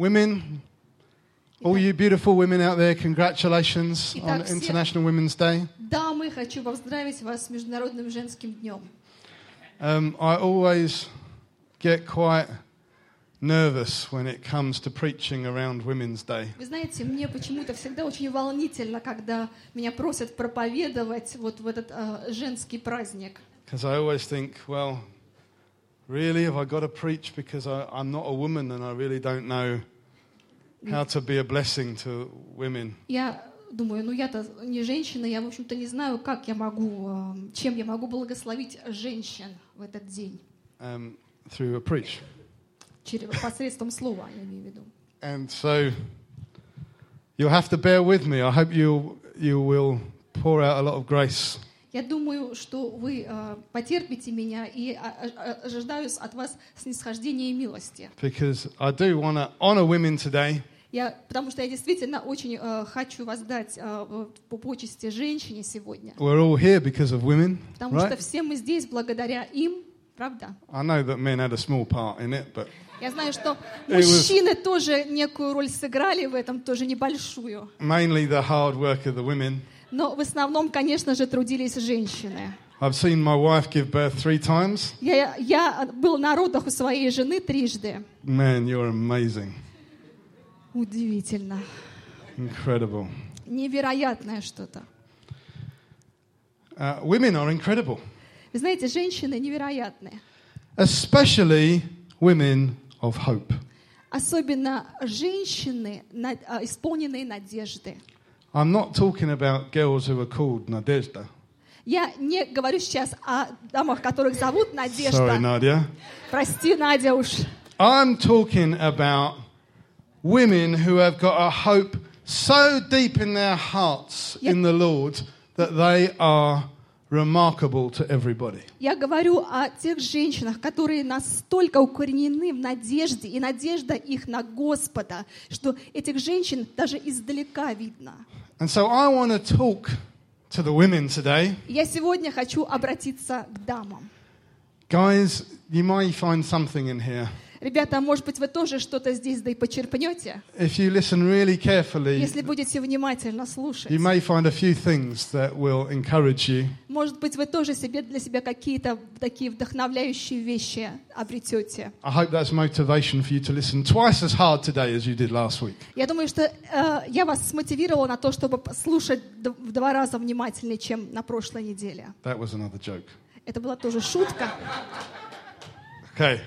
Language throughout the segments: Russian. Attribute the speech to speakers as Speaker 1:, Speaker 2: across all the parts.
Speaker 1: women, all you beautiful women out there, congratulations on
Speaker 2: Итак, все-
Speaker 1: International Women's Day.
Speaker 2: Дамы, хочу поздравить вас с Международным женским днем.
Speaker 1: Um, I always get quite nervous when it comes to preaching around Women's Day.
Speaker 2: Вы знаете, мне почему-то всегда очень волнительно, когда меня просят проповедовать вот в этот э, женский праздник.
Speaker 1: Because I always think, well, really, have I got to preach because I, I'm not a woman and I really don't know how to be a blessing to women?
Speaker 2: Я думаю, ну я-то не женщина, я, в общем-то, не знаю, как я могу, э, чем я могу благословить женщин в этот день.
Speaker 1: Um, through a preach.
Speaker 2: Через, посредством слова, я имею в виду.
Speaker 1: And so you'll have to bear with me. I hope you you will pour out a lot of grace
Speaker 2: Я думаю, что вы э, потерпите меня и а- а- ожидаю с- от вас снисхождения и милости.
Speaker 1: because I do want to honor women today.
Speaker 2: Я, потому что я действительно очень э, хочу воздать э, по почести женщине сегодня.
Speaker 1: We're all here because of women,
Speaker 2: Потому что
Speaker 1: right?
Speaker 2: все мы здесь благодаря им, правда?
Speaker 1: I know that men had a small part in it, but
Speaker 2: Я знаю, что мужчины тоже некую роль сыграли в этом, тоже небольшую.
Speaker 1: mainly the hard work of the women.
Speaker 2: Но в основном, конечно же, трудились женщины.
Speaker 1: I've seen my wife give birth three times.
Speaker 2: Я, я был на родах у своей жены трижды.
Speaker 1: Man, you're amazing.
Speaker 2: Удивительно.
Speaker 1: Incredible.
Speaker 2: Невероятное что-то.
Speaker 1: Uh, women are incredible,
Speaker 2: Вы знаете, женщины невероятные.
Speaker 1: especially women of hope.
Speaker 2: Особенно женщины, а, исполненные надежды.
Speaker 1: I'm not talking about girls who are called Nadezhda.
Speaker 2: Я не говорю сейчас о дамах, которых зовут
Speaker 1: Sorry,
Speaker 2: Надежда.
Speaker 1: Nadia.
Speaker 2: Прости, Надя уж.
Speaker 1: I'm talking about women who have got a hope so deep in their hearts
Speaker 2: Yeah.
Speaker 1: in the Lord that they are remarkable to everybody.
Speaker 2: Я говорю о тех женщинах, которые настолько укоренены в надежде, и надежда их на Господа, что этих женщин даже издалека видно.
Speaker 1: And so I want to talk to the women today.
Speaker 2: Я сегодня хочу обратиться к дамам.
Speaker 1: Guys, you may find something in here.
Speaker 2: Ребята, может быть, вы тоже что-то здесь да и почерпнете,
Speaker 1: If you listen really carefully,
Speaker 2: если будете внимательно слушать.
Speaker 1: you may find a few things that will encourage you.
Speaker 2: Может быть, вы тоже себе для себя какие-то такие вдохновляющие вещи обретете.
Speaker 1: I hope that's motivation for you to listen twice as hard today as you did last week.
Speaker 2: Я думаю, что э, я вас смотивировала на то, чтобы слушать в два раза внимательнее, чем на прошлой неделе.
Speaker 1: That was another joke.
Speaker 2: Это была тоже шутка.
Speaker 1: Okay.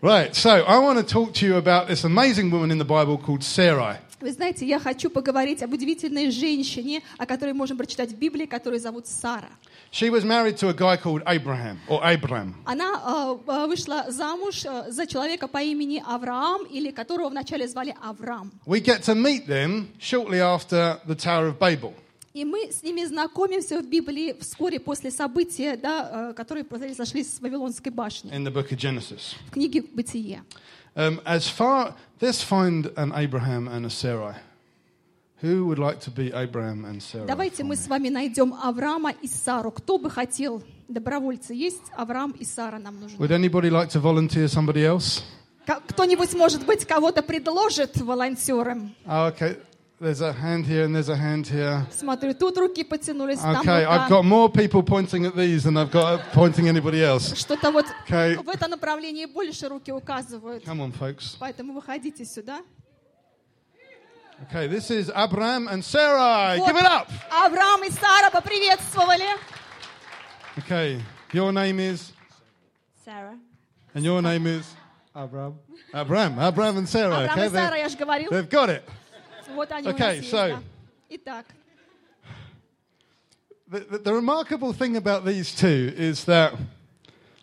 Speaker 1: Right, so I want to talk to you about this amazing woman in the Bible called Sarai.
Speaker 2: Вы знаете, я хочу поговорить об удивительной женщине, о которой можем прочитать в Библии, которую зовут Сара.
Speaker 1: She was married to a guy called Abraham, or Abram.
Speaker 2: Она э, э, вышла замуж э, за человека по имени Авраам, или которого вначале звали Авраам.
Speaker 1: We get to meet them shortly after the Tower of Babel.
Speaker 2: И мы с ними знакомимся в Библии вскоре после события, да, э, которые произошли с Вавилонской башней,
Speaker 1: in the book of Genesis.
Speaker 2: в книге «Бытие».
Speaker 1: Um, as far, let's find an Abraham and a Sarai. Who would like to be Abraham and Sarah?
Speaker 2: Давайте мы с вами найдем Авраама и Сару. Кто бы хотел, добровольцы есть, Авраам и Сара нам нужны.
Speaker 1: Would anybody like to volunteer somebody else?
Speaker 2: Кто-нибудь, может быть, кого-то предложит волонтером?
Speaker 1: Oh, okay. There's a hand here and there's a hand here.
Speaker 2: Смотрю, тут руки потянулись, там
Speaker 1: Okay,
Speaker 2: рука.
Speaker 1: I've got more people pointing at these than I've got pointing anybody else.
Speaker 2: Что-то вот
Speaker 1: Okay.
Speaker 2: в это направлении больше руки указывают.
Speaker 1: Come on, folks.
Speaker 2: Поэтому выходите сюда.
Speaker 1: Okay, this is Abraham and Sarai.
Speaker 2: Вот
Speaker 1: Give it up.
Speaker 2: Авраам и Сара поприветствовали.
Speaker 1: Okay, your name is,
Speaker 2: Сара.
Speaker 1: and your name is Abraham. Abraham, Abraham and Sarah.
Speaker 2: Авраам
Speaker 1: Okay,
Speaker 2: и Сара,
Speaker 1: they,
Speaker 2: я же говорил.
Speaker 1: they've got it.
Speaker 2: Вот они у
Speaker 1: Okay,
Speaker 2: нас есть,
Speaker 1: so-
Speaker 2: да. Итак,
Speaker 1: The, the, the remarkable thing about these two is that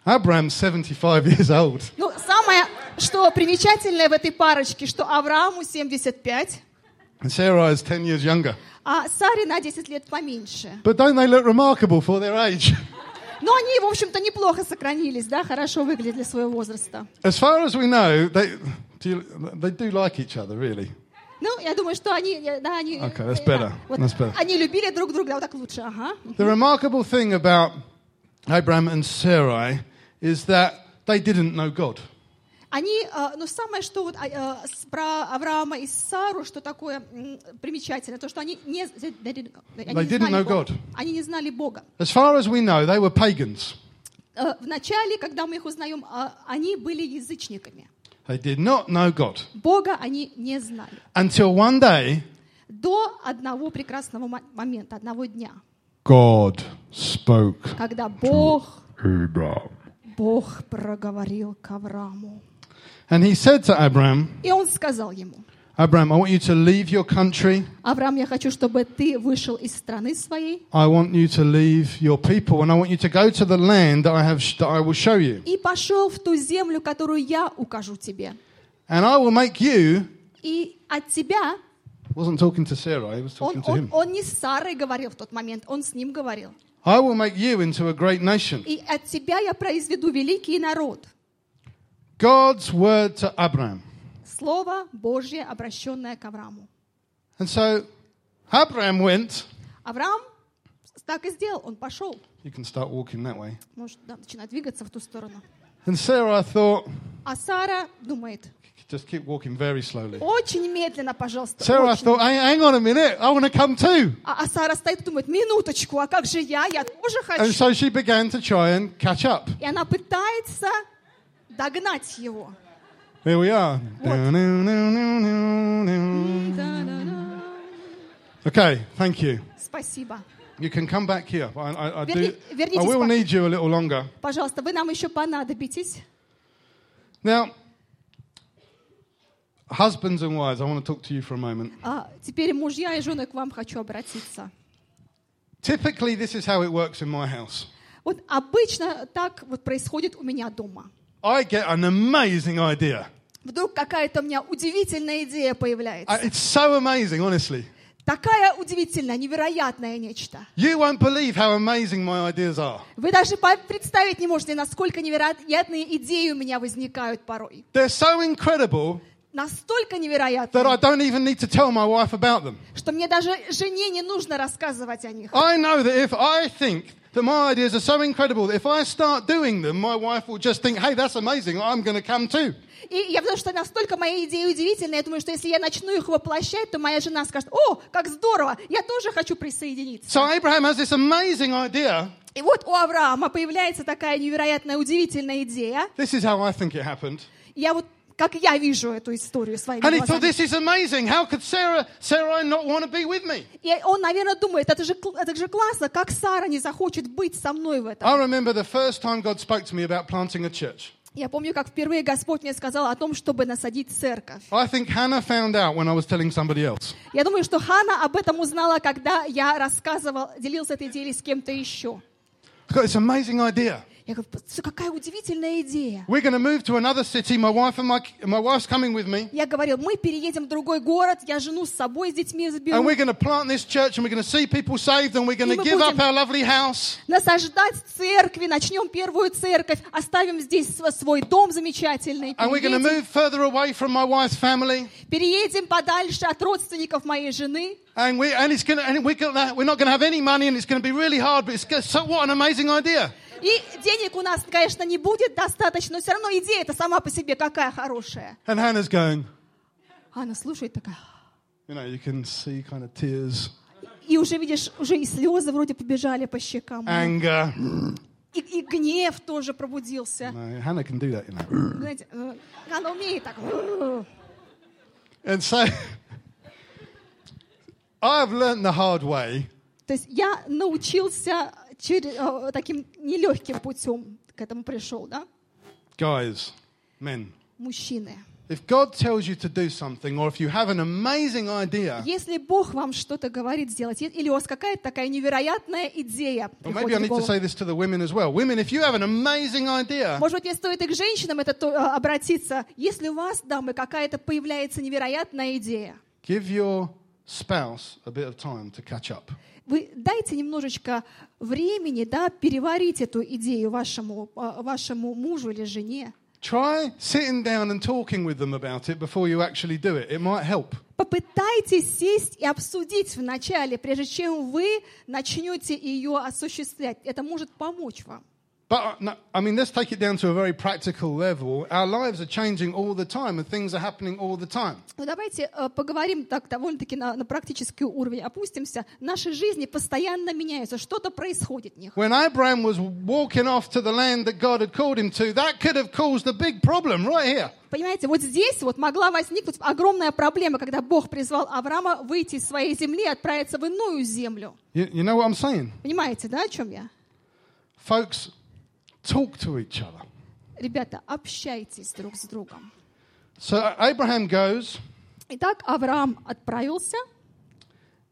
Speaker 1: Abraham's 75 years old.
Speaker 2: ну самое, что примечательное в этой парочке, что Аврааму 75,
Speaker 1: And Sarah is 10 years younger.
Speaker 2: а Саре на 10 лет поменьше.
Speaker 1: But don't they look remarkable for their age?
Speaker 2: Но они, в общем-то, неплохо сохранились, да, хорошо выглядят для своего возраста.
Speaker 1: As far as we know, they do, they do like each other, really.
Speaker 2: Ну, я думаю, что они, э, да, они,
Speaker 1: Okay, that's
Speaker 2: э,
Speaker 1: better.
Speaker 2: вот
Speaker 1: That's better.
Speaker 2: они любили друг друга, вот так лучше, ага.
Speaker 1: The remarkable thing about Abraham and Sarai is that they didn't know God.
Speaker 2: Они, ну самое, что вот а, с- про Авраама и Сару, что такое примечательно, то, что они не, they didn't- они
Speaker 1: They didn't know
Speaker 2: Бога.
Speaker 1: God.
Speaker 2: Они не знали Бога.
Speaker 1: As far as we know, they were pagans.
Speaker 2: Э, Вначале, когда мы их узнаем, а, они были язычниками.
Speaker 1: They did not know God.
Speaker 2: Бога они не знали.
Speaker 1: Until one day,
Speaker 2: До одного прекрасного мо- момента, одного дня,
Speaker 1: God spoke
Speaker 2: когда Бог,
Speaker 1: Abraham.
Speaker 2: Бог проговорил к Аврааму.
Speaker 1: And he said to Abraham,
Speaker 2: И он сказал ему,
Speaker 1: Abraham, I want you to leave your country.
Speaker 2: Авраам, я хочу, чтобы ты вышел из страны своей
Speaker 1: I want you to leave your people, and I want you to go to the land that I have that I will show you.
Speaker 2: и пошел в ту землю, которую я укажу тебе.
Speaker 1: And I will make you.
Speaker 2: И от тебя,
Speaker 1: Wasn't talking to Sarah. He was
Speaker 2: он,
Speaker 1: talking to
Speaker 2: он,
Speaker 1: him.
Speaker 2: он не с Сарой говорил в тот момент, он с ним говорил.
Speaker 1: I will make you into a great nation.
Speaker 2: И от тебя я произведу великий народ.
Speaker 1: God's word to Abraham.
Speaker 2: Слово Божье, обращенное к Аврааму.
Speaker 1: And so Abraham went.
Speaker 2: Авраам так и сделал, он пошел.
Speaker 1: You can start walking that way.
Speaker 2: Может, да, начинает двигаться в ту сторону.
Speaker 1: And Sarah thought,
Speaker 2: А Сара думает,
Speaker 1: just keep walking very slowly.
Speaker 2: очень медленно, пожалуйста.
Speaker 1: Sarah
Speaker 2: очень
Speaker 1: thought, hey, hang on a minute, I want to come too.
Speaker 2: А, а Сара стоит и думает, минуточку, а как же я? Я тоже
Speaker 1: And
Speaker 2: хочу.
Speaker 1: so she began to try and catch up.
Speaker 2: И она пытается догнать его.
Speaker 1: Here we are.
Speaker 2: Да-да-да.
Speaker 1: Okay, thank you.
Speaker 2: Спасибо.
Speaker 1: You can come back here. I, I, I, do,
Speaker 2: Верни- вернитесь
Speaker 1: I will
Speaker 2: по-
Speaker 1: need you a little longer.
Speaker 2: Пожалуйста, вы нам еще понадобитесь.
Speaker 1: Now, husbands and wives, I want to talk to you for a moment.
Speaker 2: А теперь мужья и жены к вам хочу обратиться.
Speaker 1: Typically, this is how it works in my house.
Speaker 2: Вот обычно так вот происходит у меня дома.
Speaker 1: I get an amazing idea.
Speaker 2: Вдруг какая-то у меня удивительная идея появляется.
Speaker 1: Uh, It's so amazing, honestly.
Speaker 2: Такая удивительная, невероятное нечто.
Speaker 1: You won't believe how amazing my ideas are.
Speaker 2: Вы даже представить не можете, насколько невероятные идеи у меня возникают порой.
Speaker 1: They're so incredible
Speaker 2: Настолько
Speaker 1: that I
Speaker 2: невероятные,
Speaker 1: don't even need to tell my wife about them.
Speaker 2: что мне даже жене не нужно рассказывать о них.
Speaker 1: I know that if I think that my ideas are so incredible that if I start doing them, my wife will just think, hey, that's amazing, I'm going to come too.
Speaker 2: И я потому что настолько мои идеи удивительные, я думаю, что если я начну их воплощать, то моя жена скажет, о, как здорово, я тоже хочу присоединиться.
Speaker 1: So Abraham has this amazing idea.
Speaker 2: И вот у Авраама появляется такая невероятная, удивительная идея.
Speaker 1: This is how I think it happened.
Speaker 2: Я вот, как я вижу эту историю своими
Speaker 1: And he thought,
Speaker 2: глазами.
Speaker 1: this is amazing. How could Sarah, Sarah not want to be with me?
Speaker 2: И он, наверное, думает, это же, это же классно, как Сара не захочет быть со мной в этом.
Speaker 1: I remember the first time God spoke to me about planting a church.
Speaker 2: Я помню, как впервые Господь мне сказал о том, чтобы насадить церковь.
Speaker 1: I think Hannah found out when I was telling somebody else.
Speaker 2: Я думаю, что Хана об этом узнала, когда я рассказывал, делился этой идеей с кем-то еще.
Speaker 1: Got this amazing idea.
Speaker 2: Я говорю, «Слушай, какая удивительная идея.
Speaker 1: We're going to move to another city. My wife and my, my wife's coming with me.
Speaker 2: Я говорил, мы переедем в другой город, я жену с собой с детьми
Speaker 1: And
Speaker 2: заберу.
Speaker 1: we're going to plant this church and we're going to see people saved and we're going to give up our lovely house.
Speaker 2: Насаждать церкви, начнем первую церковь, оставим здесь св- свой дом замечательный,
Speaker 1: And we're going to move further away from my wife's family.
Speaker 2: переедем подальше от родственников моей жены.
Speaker 1: And, we, and, it's gonna, and we're, gonna, we're not going to have any money and it's going to be really hard, but it's so what an amazing idea.
Speaker 2: И денег у нас, конечно, не будет достаточно, но все равно идея-то сама по себе какая хорошая.
Speaker 1: And Hannah's going,
Speaker 2: Она слушает такая,
Speaker 1: you know, you can see kind of tears,
Speaker 2: и уже видишь, уже и слезы вроде побежали по щекам.
Speaker 1: anger.
Speaker 2: И, и гнев тоже пробудился.
Speaker 1: No, Hannah can do that, you know.
Speaker 2: Знаете, э, она умеет так.
Speaker 1: And so I've learned the hard way
Speaker 2: То есть я научился через, э, таким нелегким путем к этому пришел, да?
Speaker 1: guys, men.
Speaker 2: Мужчины.
Speaker 1: If God tells you to do something, or if you have an amazing idea,
Speaker 2: Если Бог вам что-то говорит сделать, или у вас какая-то такая невероятная идея
Speaker 1: or maybe I need to say this to the women as well. Women, if you have an amazing idea,
Speaker 2: Может быть, мне стоит и к женщинам это то- э, обратиться. Если у вас, дамы, какая-то появляется невероятная идея,
Speaker 1: give your spouse a bit of time to catch up.
Speaker 2: Вы дайте немножечко времени, да, переварить эту идею вашему, э, вашему мужу или жене.
Speaker 1: Try sitting down and talking with them about it before you actually do it. It might help.
Speaker 2: Попытайтесь сесть и обсудить вначале, прежде чем вы начнете ее осуществлять. Это может помочь вам.
Speaker 1: But uh, I mean, let's take it down to a very practical level. Our lives are changing all the time, and things are happening all the time.
Speaker 2: Ну, давайте э, поговорим так довольно-таки на, на практический уровень, опустимся. Наши жизни постоянно меняются, что-то происходит в них.
Speaker 1: When Abraham was walking off to the land that God had called him to, that could have caused a big problem right here.
Speaker 2: Понимаете, вот здесь вот могла возникнуть огромная проблема, когда Бог призвал Авраама выйти из своей земли и отправиться в иную землю.
Speaker 1: You, you know what I'm saying?
Speaker 2: Понимаете, да, о чем я?
Speaker 1: Folks, talk to each other.
Speaker 2: Ребята, общайтесь друг с другом.
Speaker 1: So Abraham goes,
Speaker 2: Итак, Авраам отправился,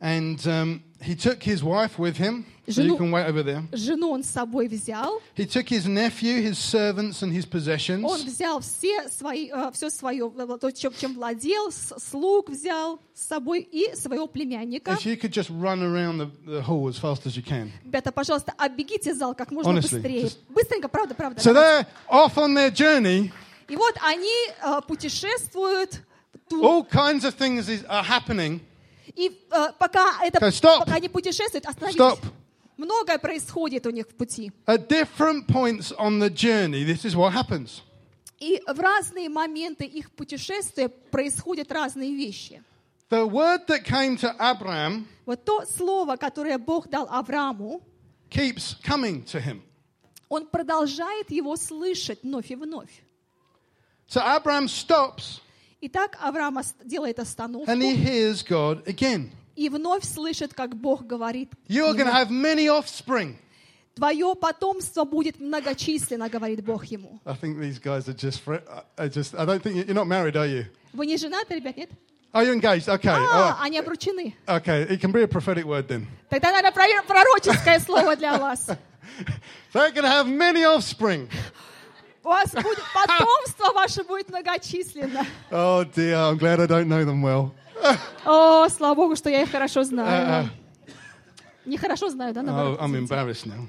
Speaker 1: and um, he took his wife with him. So you
Speaker 2: Жену-
Speaker 1: can wait over there.
Speaker 2: жену он с собой взял,
Speaker 1: He took his nephew, his servants, and his
Speaker 2: он
Speaker 1: possessions.
Speaker 2: взял все свои, все свое, э, то, чем, чем владел, с- слуг взял с собой и своего племянника.
Speaker 1: If you could just run around the, the hall as fast as you can.
Speaker 2: Ребята, пожалуйста, оббегите зал как можно
Speaker 1: Honestly,
Speaker 2: быстрее.
Speaker 1: just-
Speaker 2: Быстренько, правда, правда.
Speaker 1: So
Speaker 2: давайте.
Speaker 1: they're off on their journey.
Speaker 2: И вот они э, путешествуют, ту-
Speaker 1: All kinds of things is, are happening.
Speaker 2: И э, пока, это,
Speaker 1: Okay,
Speaker 2: пока они путешествуют, остановитесь.
Speaker 1: Stop.
Speaker 2: Многое происходит у них в пути.
Speaker 1: At different points on the journey, this is what happens.
Speaker 2: И в разные моменты их путешествия происходят разные вещи.
Speaker 1: The word that came to Abraham
Speaker 2: Вот то слово, которое Бог дал Аврааму,
Speaker 1: keeps coming to him.
Speaker 2: он продолжает его слышать вновь и вновь.
Speaker 1: So Abraham stops
Speaker 2: Итак, Авраам делает остановку
Speaker 1: and he hears God again.
Speaker 2: и вновь слышит, как Бог говорит.
Speaker 1: You're going to have many offspring.
Speaker 2: Твое потомство будет многочисленно, говорит Бог ему.
Speaker 1: I think these guys are just, are just I don't think you- you're not married, are you?
Speaker 2: Вы не женаты, ребят, нет?
Speaker 1: Are you engaged? Okay.
Speaker 2: А, они обручены.
Speaker 1: Okay, it can be a prophetic word then.
Speaker 2: Тогда, наверное, пророческое слово для вас.
Speaker 1: They're going to have many offspring.
Speaker 2: У вас будет потомство ваше будет многочисленно.
Speaker 1: Oh dear, I'm glad I don't know them well.
Speaker 2: О, слава Богу, что я их хорошо
Speaker 1: Uh,
Speaker 2: знаю. Нехорошо знаю, да,
Speaker 1: oh,
Speaker 2: наоборот.
Speaker 1: I'm
Speaker 2: извините.
Speaker 1: embarrassed now.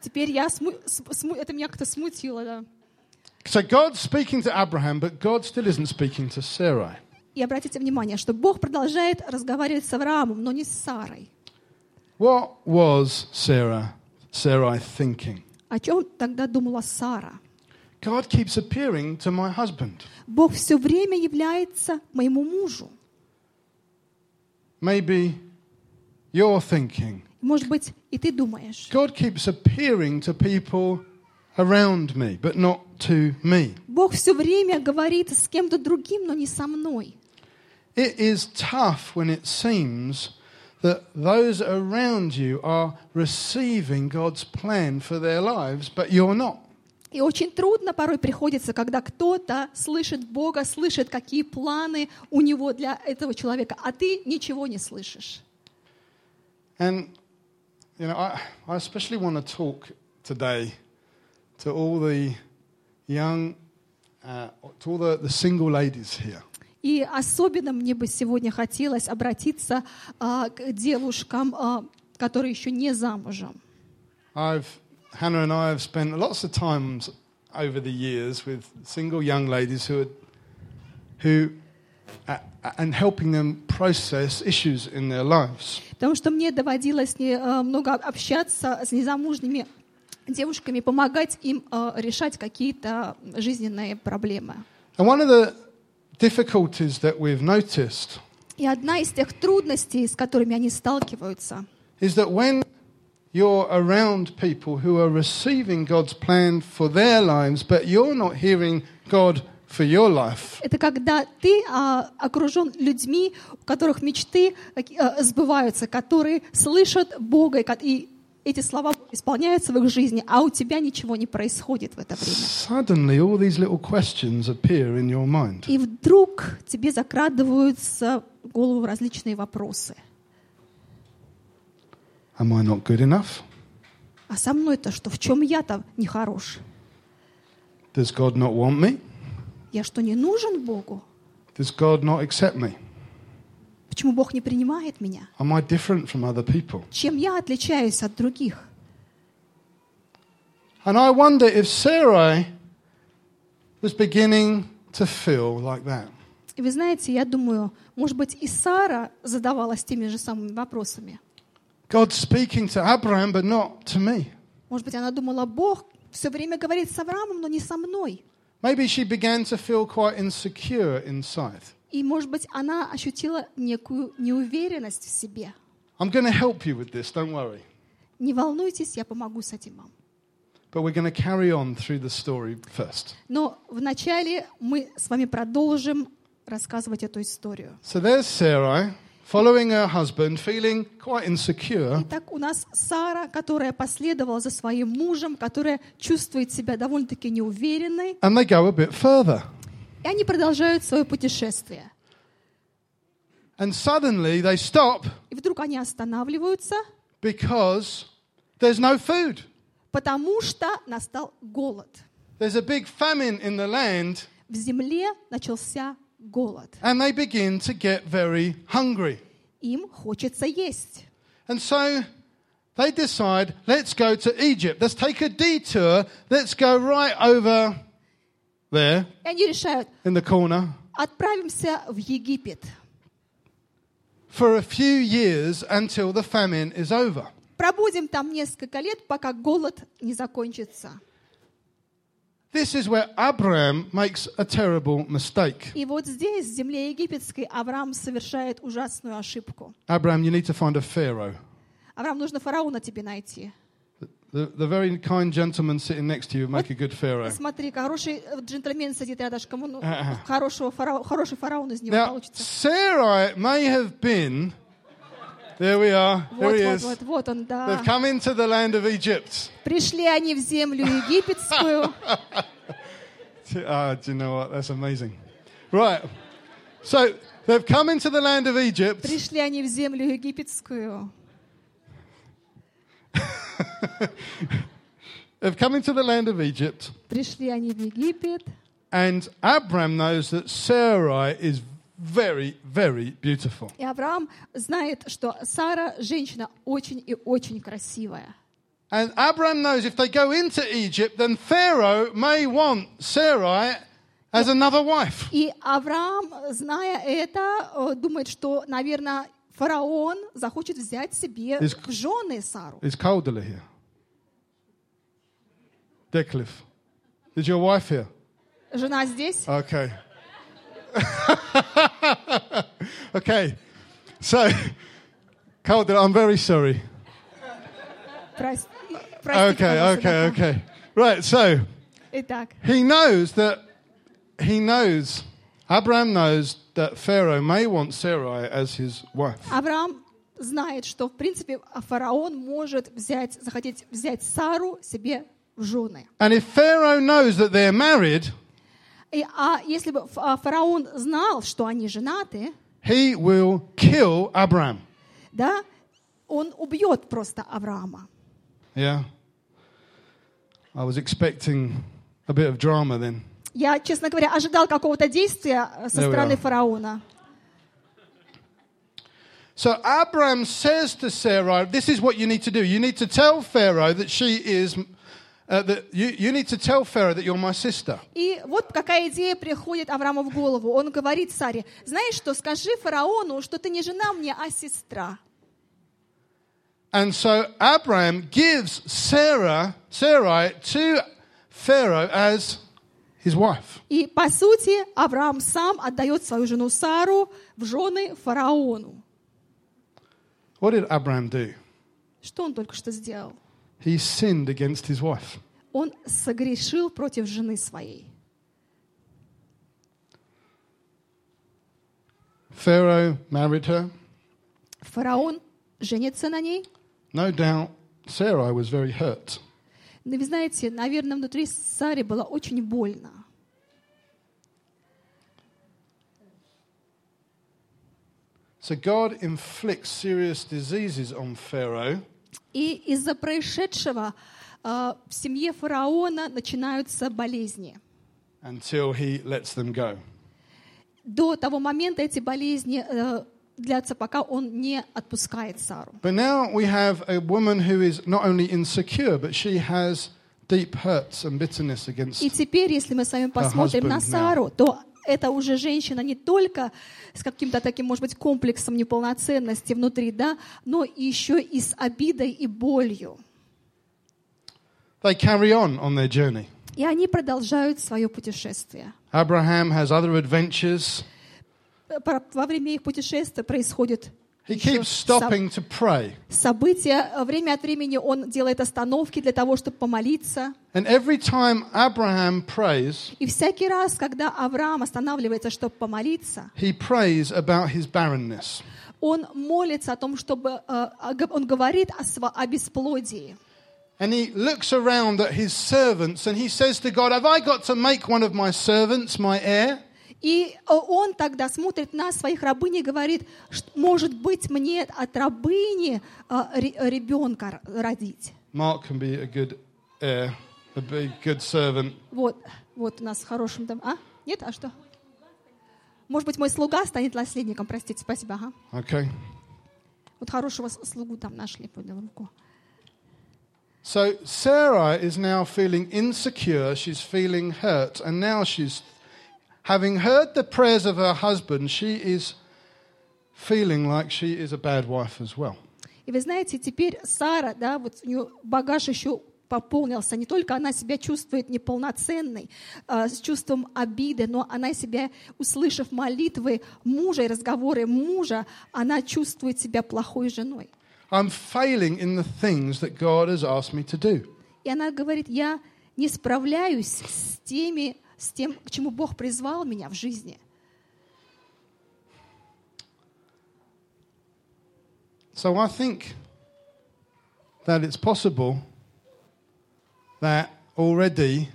Speaker 2: Теперь я сму- см- сму- это меня как-то смутило, да.
Speaker 1: So God's speaking to Abraham, but God still isn't speaking to Sarai.
Speaker 2: И обратите внимание, что Бог продолжает разговаривать с Авраамом, но не с Сарой.
Speaker 1: What was Sarah, Sarai thinking?
Speaker 2: О чем тогда думала Сара?
Speaker 1: God keeps appearing to my husband.
Speaker 2: Бог все время является моему мужу.
Speaker 1: Maybe you're thinking,
Speaker 2: Может быть, и ты думаешь,
Speaker 1: God keeps appearing to people around me, but not to me.
Speaker 2: Бог все время говорит с кем-то другим, но не со мной.
Speaker 1: It is tough when it seems that those around you are receiving God's plan for their lives, but you're not.
Speaker 2: И очень трудно порой приходится, когда кто-то слышит Бога, слышит, какие планы у него для этого человека, а ты ничего не слышишь.
Speaker 1: And, you know, I, I especially want to talk today to all the young, uh, to all the, the single ladies here.
Speaker 2: И особенно мне бы сегодня хотелось обратиться а, к девушкам, а, которые еще не замужем.
Speaker 1: I've, Hannah and I have spent lots of times over the years with single young ladies who, are, who, uh, and helping them process issues in their lives.
Speaker 2: Потому что мне доводилось с ней, а, много общаться с незамужними девушками, помогать им а, решать какие-то жизненные проблемы.
Speaker 1: And one of the difficulties that we've noticed
Speaker 2: И одна из тех трудностей, с которыми они сталкиваются,
Speaker 1: is that when you're around people who are receiving God's plan for their lives, but you're not hearing God for your life,
Speaker 2: это когда ты а, окружен людьми, у которых мечты а, сбываются, которые слышат Бога, и эти слова исполняются в их жизни, а у тебя ничего не происходит в это время.
Speaker 1: suddenly all these little questions appear in your mind.
Speaker 2: И вдруг тебе закрадываются в голову различные вопросы.
Speaker 1: Am I not good enough?
Speaker 2: А со мной-то что? В чем я-то нехорош?
Speaker 1: Does God not want me?
Speaker 2: Я что, не нужен Богу?
Speaker 1: Does God not accept me?
Speaker 2: Почему Бог не принимает меня?
Speaker 1: Am I different from other people?
Speaker 2: Чем я отличаюсь от других?
Speaker 1: And I wonder if Sarai was beginning to feel like that.
Speaker 2: И вы знаете, я думаю, может быть, и Сара задавалась теми же самыми вопросами.
Speaker 1: God's speaking to Abraham, but not to me.
Speaker 2: Может быть, она думала, Бог все время говорит с Авраамом, но не со мной.
Speaker 1: Maybe she began to feel quite insecure inside.
Speaker 2: И, может быть, она ощутила некую неуверенность в себе.
Speaker 1: I'm going to help you with this, don't worry.
Speaker 2: Не волнуйтесь, я помогу с этим вам.
Speaker 1: But we're going to carry on through the story first.
Speaker 2: Но вначале мы с вами продолжим рассказывать эту историю.
Speaker 1: So there's Sarai following her husband, feeling quite insecure.
Speaker 2: Итак, у нас Сара, которая последовала за своим мужем, которая чувствует себя довольно-таки неуверенной,
Speaker 1: And they go a bit further.
Speaker 2: и они продолжают свое путешествие.
Speaker 1: And suddenly they stop
Speaker 2: И вдруг они останавливаются,
Speaker 1: because there's no food.
Speaker 2: потому что настал голод.
Speaker 1: There's a big famine in the land,
Speaker 2: В земле начался голод.
Speaker 1: and they begin to get very hungry.
Speaker 2: Им хочется есть.
Speaker 1: And so they decide, let's go to Egypt. Let's take a detour. Let's go right over there
Speaker 2: И они решают,
Speaker 1: in the corner
Speaker 2: отправимся в Египет.
Speaker 1: for a few years until the famine is over.
Speaker 2: Пробудем там несколько лет, пока голод не закончится.
Speaker 1: This is where Abraham makes a terrible mistake.
Speaker 2: И вот здесь, в земле египетской, Авраам совершает ужасную ошибку.
Speaker 1: Abraham, you need to find a Pharaoh.
Speaker 2: Авраам, нужно фараона тебе найти.
Speaker 1: The, the very kind gentleman sitting next to you would make a good Pharaoh.
Speaker 2: Смотри, хороший э, джентльмен сидит рядышком, ну,
Speaker 1: Ага.
Speaker 2: хорошего фара- хороший фараон из него
Speaker 1: Now,
Speaker 2: получится.
Speaker 1: Sarai may have been. There we are. There
Speaker 2: Вот,
Speaker 1: he
Speaker 2: вот,
Speaker 1: is.
Speaker 2: вот, вот он, да.
Speaker 1: They've come into the land of Egypt.
Speaker 2: Пришли они в землю египетскую.
Speaker 1: Ah, do you know what? That's amazing. Right. So they've come into the land of Egypt,
Speaker 2: Пришли они в землю египетскую.
Speaker 1: they've come into the land of Egypt,
Speaker 2: Пришли они в Египет.
Speaker 1: and Abram knows that Sarai is very, very beautiful.
Speaker 2: И Авраам знает, что Сара женщина очень и очень красивая.
Speaker 1: And Abram knows if they go into Egypt, then Pharaoh may want Sarai as another wife.
Speaker 2: И Авраам, зная это, э, думает, что, наверное, фараон захочет взять себе
Speaker 1: Из-
Speaker 2: в жены Сару.
Speaker 1: Is Calderly here? Deckliff. Is your wife here?
Speaker 2: Жена здесь?
Speaker 1: Okay. okay. So, Calder, I'm very sorry.
Speaker 2: Прости- простите,
Speaker 1: Okay,
Speaker 2: пожалуйста,
Speaker 1: okay,
Speaker 2: да.
Speaker 1: okay. Right, so
Speaker 2: Итак,
Speaker 1: he knows that he knows, Abraham knows that Pharaoh may want Sarai as his wife.
Speaker 2: Авраам знает, что, в принципе, фараон может взять, захотеть взять Сару себе в жены.
Speaker 1: And if Pharaoh knows that they're married,
Speaker 2: И, а если бы ф- а, фараон знал, что они женаты,
Speaker 1: he will kill Abraham.
Speaker 2: да, он убьет просто Авраама.
Speaker 1: Yeah. I was expecting a bit of drama then.
Speaker 2: Я, честно говоря, ожидал какого-то действия э, со
Speaker 1: There we
Speaker 2: стороны
Speaker 1: are.
Speaker 2: фараона.
Speaker 1: So Abraham says to Sarai, This is what you need to do. You need to tell Pharaoh that she is,
Speaker 2: И вот какая идея приходит Аврааму в голову. Он говорит Саре, знаешь что, скажи фараону, что ты не жена мне, а сестра.
Speaker 1: And so Abraham gives Sarah, Sarai to Pharaoh as his wife.
Speaker 2: И, по сути, Авраам сам отдает свою жену Сару в жены фараону.
Speaker 1: What did Abraham do?
Speaker 2: Что он только что сделал?
Speaker 1: He sinned against his wife.
Speaker 2: Он согрешил против жены своей.
Speaker 1: Pharaoh married her.
Speaker 2: Фараон женится на ней.
Speaker 1: No doubt Sarai was very hurt.
Speaker 2: Но вы знаете, наверное, внутри Саре было очень больно.
Speaker 1: So God inflicts serious diseases on Pharaoh
Speaker 2: И из-за происшедшего э, в семье фараона начинаются болезни.
Speaker 1: until he lets them go.
Speaker 2: До того момента эти болезни э, длятся, пока он не отпускает Сару.
Speaker 1: But now we have a woman who is not only insecure, but she has deep hurts and bitterness against.
Speaker 2: И теперь, если мы с вами посмотрим на
Speaker 1: now.
Speaker 2: Сару, то это уже женщина не только с каким-то таким, может быть, комплексом неполноценности внутри, да, но еще и с обидой и болью.
Speaker 1: they carry on on their journey.
Speaker 2: И они продолжают свое путешествие.
Speaker 1: Abraham has other adventures.
Speaker 2: Во время их путешествия происходит
Speaker 1: He keeps stopping to pray.
Speaker 2: события. Время от времени он делает остановки для того, чтобы помолиться.
Speaker 1: And every time Abraham prays,
Speaker 2: И всякий раз, когда Авраам останавливается, чтобы помолиться,
Speaker 1: he prays about his barrenness.
Speaker 2: он молится о том, чтобы э, он говорит о, о бесплодии.
Speaker 1: And he looks around at his servants and he says to God, Have I got to make one of my servants my heir?
Speaker 2: И э, он тогда смотрит на своих рабынь и говорит, «Ш- может быть, мне от рабыни э, ре- ребенка родить.
Speaker 1: Mark can be a good heir, a big, good servant.
Speaker 2: Вот, вот у нас в хорошем дом. А? Нет? А что? Может быть, мой слуга станет наследником, простите, спасибо. Ага.
Speaker 1: Okay.
Speaker 2: Вот хорошего с- слугу там нашли, поднял руку.
Speaker 1: So Sarah is now feeling insecure, she's feeling hurt, and now she's, having heard the prayers of her husband, she is feeling like she is a bad wife as well.
Speaker 2: И вы знаете, теперь Сара, да, вот у нее багаж еще пополнился. Не только она себя чувствует неполноценной, а, с чувством обиды, но она себя, услышав молитвы мужа и разговоры мужа, она чувствует себя плохой женой.
Speaker 1: I'm failing in the things that God has asked me to do.
Speaker 2: И она говорит, я не справляюсь с, теми, с тем, к чему Бог призвал меня в жизни.
Speaker 1: So I think that it's possible that already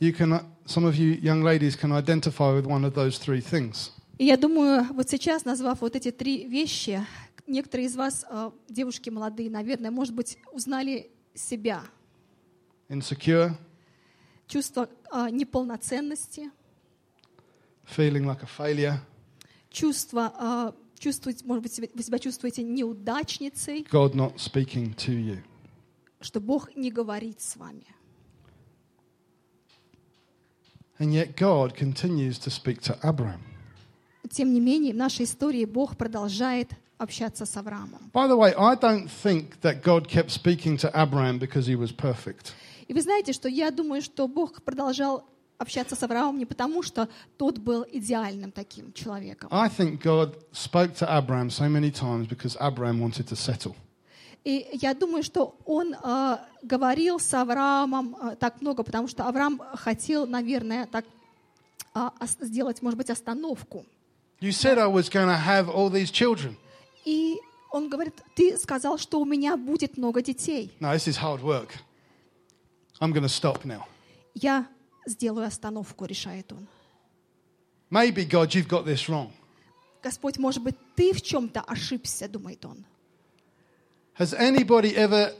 Speaker 1: you can, some of you young ladies can identify with one of those three things.
Speaker 2: И я думаю, вот сейчас, назвав вот эти три вещи, некоторые из вас, э, девушки молодые, наверное, может быть, узнали себя.
Speaker 1: Insecure,
Speaker 2: Чувство э, неполноценности,
Speaker 1: feeling like a failure,
Speaker 2: чувство, э, чувствовать, может быть, себя- вы себя чувствуете неудачницей,
Speaker 1: God not speaking to you.
Speaker 2: Что Бог не говорит с вами.
Speaker 1: And yet God continues to speak to Abraham.
Speaker 2: Тем не менее, в нашей истории Бог продолжает общаться с Авраамом.
Speaker 1: By the way, I don't think that God kept speaking to Abraham because he was perfect.
Speaker 2: И вы знаете, что я думаю, что Бог продолжал общаться с Авраамом не потому, что тот был идеальным таким человеком.
Speaker 1: I think God spoke to Abraham so many times because Abraham wanted to settle.
Speaker 2: И я думаю, что он э, говорил с Авраамом э, так много, потому что Авраам хотел, наверное, так ос- сделать, может быть, остановку.
Speaker 1: You said I was going to have all these children.
Speaker 2: И он говорит, ты сказал, что у меня будет много детей.
Speaker 1: No, this is hard work. I'm going to stop now.
Speaker 2: Я сделаю остановку, решает он.
Speaker 1: Maybe, God, you've got this wrong.
Speaker 2: Господь, может быть, ты в чем-то ошибся, думает он.
Speaker 1: Has anybody ever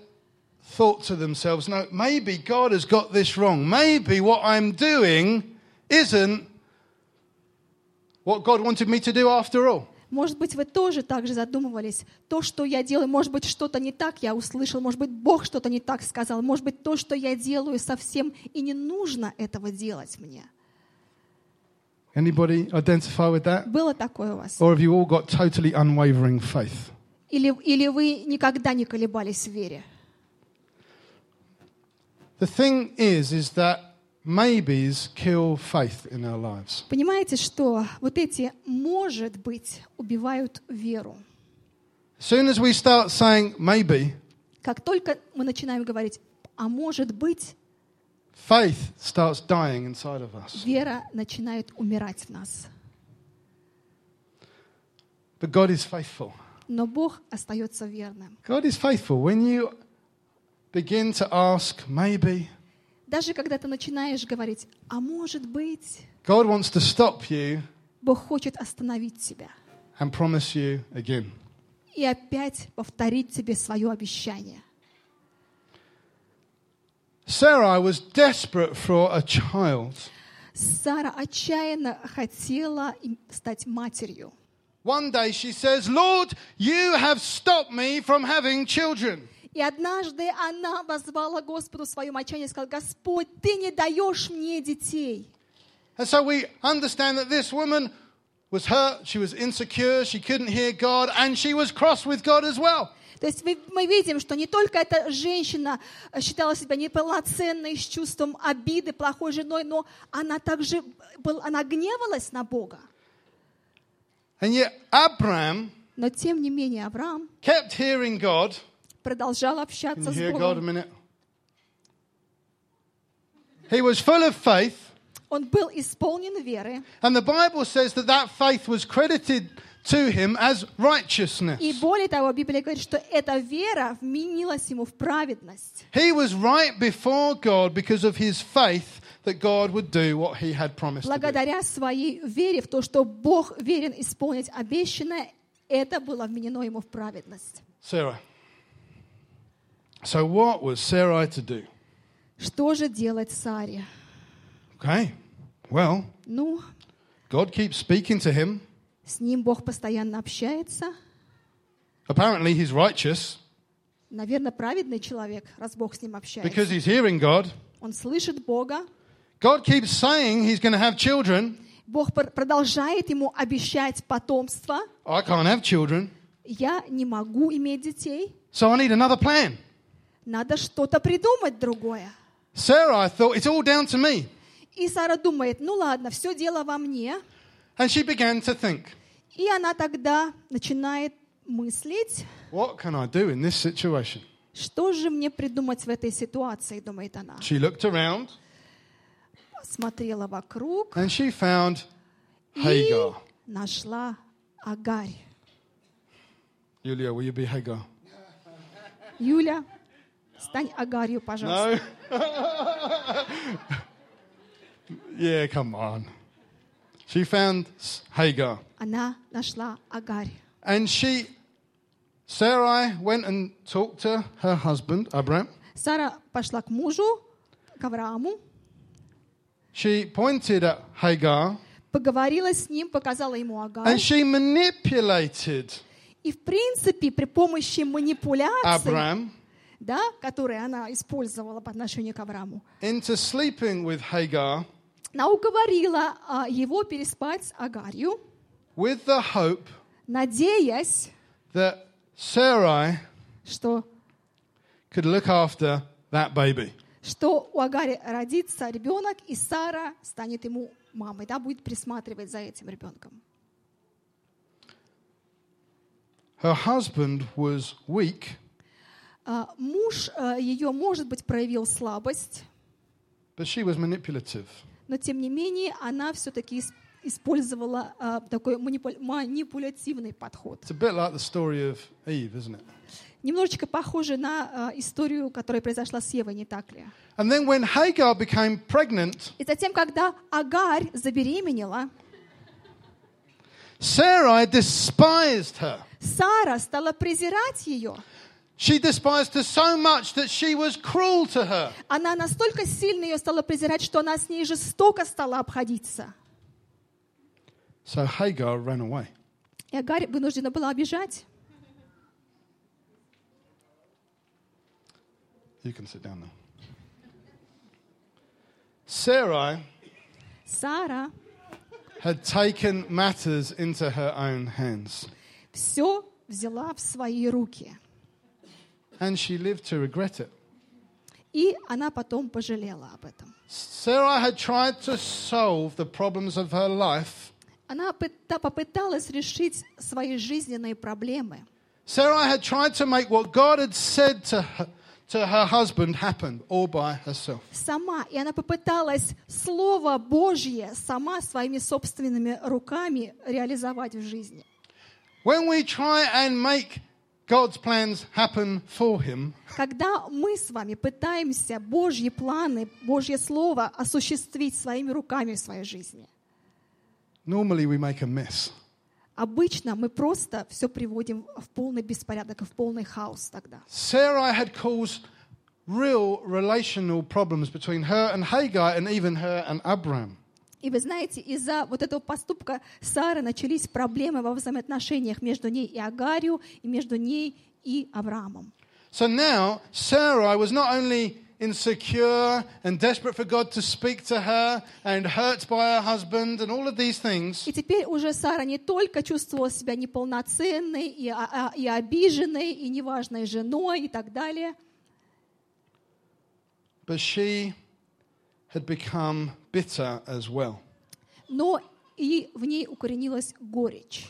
Speaker 1: thought to themselves, no, maybe God has got this wrong. Maybe what I'm doing isn't what God wanted me to do after all.
Speaker 2: Может быть, вы тоже так же задумывались. То, что я делаю, может быть, что-то не так я услышал, может быть, Бог что-то не так сказал, может быть, то, что я делаю, совсем и не нужно этого делать мне.
Speaker 1: Anybody identify with that?
Speaker 2: Было такое у вас?
Speaker 1: Or have you all got totally unwavering faith?
Speaker 2: Или, или вы никогда не колебались в вере?
Speaker 1: The thing is, is that maybes kill faith in our lives.
Speaker 2: Понимаете, что вот эти «может быть» убивают веру.
Speaker 1: As soon as we start saying maybe,
Speaker 2: Как только мы начинаем говорить «а может быть»,
Speaker 1: faith starts dying inside of us.
Speaker 2: вера начинает умирать в нас.
Speaker 1: But God is faithful.
Speaker 2: Но Бог остается верным.
Speaker 1: God is faithful. When you begin to ask maybe,
Speaker 2: Даже когда ты начинаешь говорить «а может быть»,
Speaker 1: God wants to stop you
Speaker 2: Бог хочет остановить тебя
Speaker 1: and promise you again.
Speaker 2: и опять повторить тебе свое обещание.
Speaker 1: Sarai was desperate for a child.
Speaker 2: Сара отчаянно хотела стать матерью.
Speaker 1: One day she says, Lord, you have stopped me from having children.
Speaker 2: И однажды она возвала Господу в своем отчаянии и сказала, Господь, ты не даешь мне детей.
Speaker 1: And so we understand that this woman was hurt, she was insecure, she couldn't hear God, and she was cross with God as well.
Speaker 2: То есть мы, видим, что не только эта женщина э, считала себя неполноценной, с чувством обиды, плохой женой, но она также был, она гневалась на Бога.
Speaker 1: And yet, Abraham
Speaker 2: Но тем не менее Авраам
Speaker 1: kept hearing God.
Speaker 2: продолжал
Speaker 1: Can
Speaker 2: общаться
Speaker 1: you
Speaker 2: с
Speaker 1: hear God a
Speaker 2: Богом.
Speaker 1: minute? He was full of faith,
Speaker 2: Он был исполнен веры.
Speaker 1: and the Bible says that that faith was credited to him as righteousness.
Speaker 2: И более того, Библия говорит, что эта вера вменилась ему в праведность.
Speaker 1: He was right before God because of his faith that God would do what he had promised to do.
Speaker 2: Благодаря своей вере в то, что Бог верен исполнить обещанное, это было вменено ему в праведность.
Speaker 1: Sarah. So, what was Sarai to do?
Speaker 2: Что же делать Саре?
Speaker 1: Okay, well,
Speaker 2: Ну,
Speaker 1: God keeps speaking to him.
Speaker 2: с ним Бог постоянно общается.
Speaker 1: Apparently, he's righteous
Speaker 2: Наверное, праведный человек, раз Бог с ним общается.
Speaker 1: because he's hearing God.
Speaker 2: Он слышит Бога.
Speaker 1: God keeps saying he's going to have children.
Speaker 2: Бог пр- продолжает ему обещать потомство.
Speaker 1: I can't have children,
Speaker 2: Я не могу иметь детей.
Speaker 1: so I need another plan.
Speaker 2: Надо что-то придумать другое.
Speaker 1: Sarah thought it's all down to me.
Speaker 2: И Сара думает, ну ладно, все дело во мне.
Speaker 1: And she began to think,
Speaker 2: И она тогда начинает мыслить,
Speaker 1: what can I do in this situation?
Speaker 2: что же мне придумать в этой ситуации, думает она.
Speaker 1: She looked around
Speaker 2: Смотрела вокруг
Speaker 1: and she found
Speaker 2: и
Speaker 1: Hagar.
Speaker 2: нашла Агарь.
Speaker 1: Julia, will you be Hagar?
Speaker 2: Юля, стань Агарью, пожалуйста.
Speaker 1: No. yeah, come on. She found Hagar.
Speaker 2: Она нашла Агарь.
Speaker 1: And she, Sarai, went and talked to her husband, Abraham.
Speaker 2: Сара пошла к мужу, к Аврааму,
Speaker 1: She pointed at Hagar
Speaker 2: поговорила с ним, показала ему
Speaker 1: and
Speaker 2: Агарь.
Speaker 1: she manipulated
Speaker 2: И, в принципе, при помощи манипуляций,
Speaker 1: Abraham
Speaker 2: да, которые она использовала по отношению к Аврааму,
Speaker 1: into sleeping with Hagar
Speaker 2: она уговорила а, его переспать с Агарью,
Speaker 1: with the hope
Speaker 2: надеясь,
Speaker 1: that Sarai
Speaker 2: что,
Speaker 1: could look after that baby.
Speaker 2: Что у Агари родится ребенок, и Сара станет ему мамой, да, будет присматривать за этим ребенком.
Speaker 1: Her husband was weak,
Speaker 2: А, муж а, ее, может быть, проявил слабость,
Speaker 1: but she was manipulative.
Speaker 2: но тем не менее она все-таки использовала а, такой манипу- манипулятивный подход.
Speaker 1: It's a bit like the story of Eve, isn't it?
Speaker 2: Немножечко похоже на а, историю, которая произошла с Евой, не так ли?
Speaker 1: And then when Hagar became pregnant,
Speaker 2: И затем, когда Агарь забеременела,
Speaker 1: Sarai despised her.
Speaker 2: Сара стала презирать ее.
Speaker 1: She despised her so much that she was cruel to her.
Speaker 2: Она настолько сильно ее стала презирать, что она с ней жестоко стала обходиться.
Speaker 1: So Hagar ran away.
Speaker 2: И Агарь вынуждена была бежать.
Speaker 1: You can sit down now. Sarai
Speaker 2: Сара
Speaker 1: had taken matters into her own hands,
Speaker 2: все взяла в свои руки.
Speaker 1: and she lived to regret it.
Speaker 2: И она потом пожалела об этом.
Speaker 1: Sarai had tried to solve the problems of her life.
Speaker 2: Она пыта- попыталась решить свои жизненные проблемы.
Speaker 1: Sarai had tried to make what God had said to her, to her husband happen all by herself.
Speaker 2: Сама. И она попыталась Слово Божье сама своими собственными руками реализовать в жизни.
Speaker 1: When we try and make God's plans happen for him,
Speaker 2: Когда мы с вами пытаемся Божьи планы, Божье Слово осуществить своими руками в своей жизни,
Speaker 1: normally we make a mess.
Speaker 2: обычно мы просто все приводим в полный беспорядок, в полный хаос тогда.
Speaker 1: Sarai had caused real relational problems between her and Hagar and even her and Abram.
Speaker 2: И вы знаете, из-за вот этого поступка Сары начались проблемы во взаимоотношениях между ней и Агарью, и между ней и Авраамом.
Speaker 1: So now Sarai was not only insecure and desperate for God to speak to her and hurt by her husband and all of these things.
Speaker 2: И теперь уже Сара не только чувствовала себя неполноценной и, а- а- и обиженной, и неважной женой и так далее,
Speaker 1: But she had become bitter as well.
Speaker 2: но и в ней укоренилась горечь.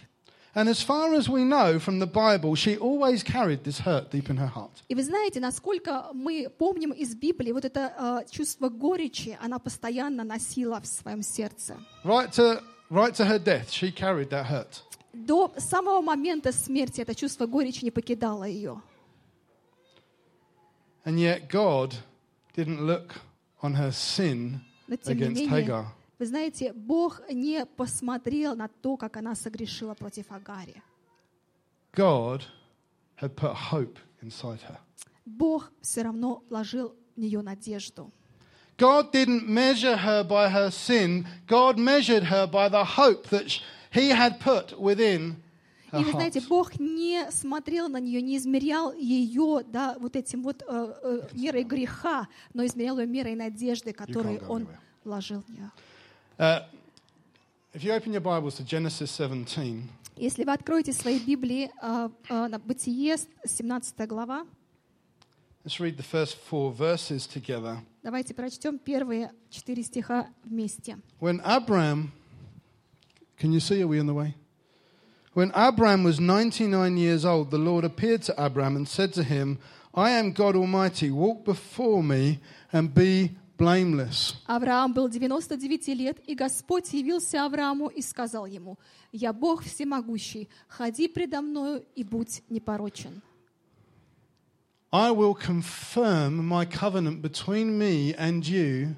Speaker 1: And as far as we know from the Bible, she always carried this hurt deep in her heart.
Speaker 2: И вы знаете, насколько мы помним из Библии, вот это э, чувство горечи она постоянно носила в своем сердце.
Speaker 1: Right to, right to her death, she carried that hurt.
Speaker 2: До самого момента смерти это чувство горечи не покидало ее.
Speaker 1: And yet God didn't look on her sin
Speaker 2: Но тем не
Speaker 1: against
Speaker 2: менее,
Speaker 1: Hagar.
Speaker 2: Вы знаете, Бог не посмотрел на то, как она согрешила против Агари.
Speaker 1: God had put hope inside her.
Speaker 2: Бог все равно вложил в нее надежду.
Speaker 1: God didn't measure her by her sin. God measured her by the hope that He had put within
Speaker 2: И вы знаете, Бог не смотрел на нее, не измерял ее да, вот этим вот э, э, мерой греха, но измерял ее мерой надежды, которую Он вложил в нее.
Speaker 1: Uh, if you open your Bibles to Genesis 17,
Speaker 2: Если вы откроете свои Библии э, э, на Бытие, 17 глава,
Speaker 1: let's read the first four verses together.
Speaker 2: давайте прочтем первые четыре стиха вместе.
Speaker 1: When Abram, can you see, are we in the way? When Abram was 99 years old, the Lord appeared to Abram and said to him, I am God Almighty, walk before me and be blameless.
Speaker 2: Авраам был 99 лет, и Господь явился Аврааму и сказал ему, «Я Бог всемогущий, ходи предо мною и будь непорочен.
Speaker 1: I will confirm my covenant between me and you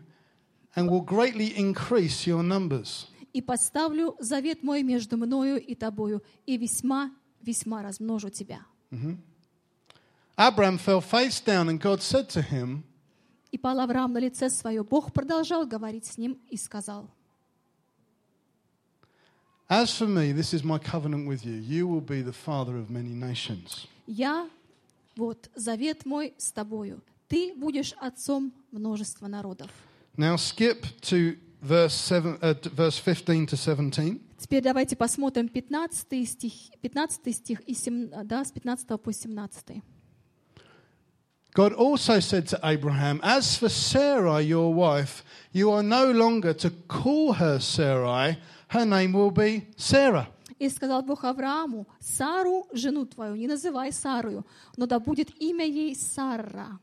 Speaker 1: and will greatly increase your numbers.
Speaker 2: И поставлю завет мой между мною и тобою, и весьма, весьма размножу тебя».
Speaker 1: Abram fell face down, and God said to him,
Speaker 2: И пал Авраам на лице свое. Бог продолжал говорить с ним и сказал,
Speaker 1: As for me, this is my covenant with you. You will be the father of many nations.
Speaker 2: «Я, вот, завет мой с тобою, ты будешь отцом множества народов».
Speaker 1: Now skip to verse, seven, uh, verse 15 to 17.
Speaker 2: Теперь давайте посмотрим 15 стих, 15 стих и сем- да, с 15 по 17.
Speaker 1: God also said to Abraham, As for Sarai, your wife, you are no longer to call her Sarai, her name will be Sarah.
Speaker 2: И сказал Бог Аврааму, Сару, жену твою, не называй Сарою, но да будет имя ей Сара.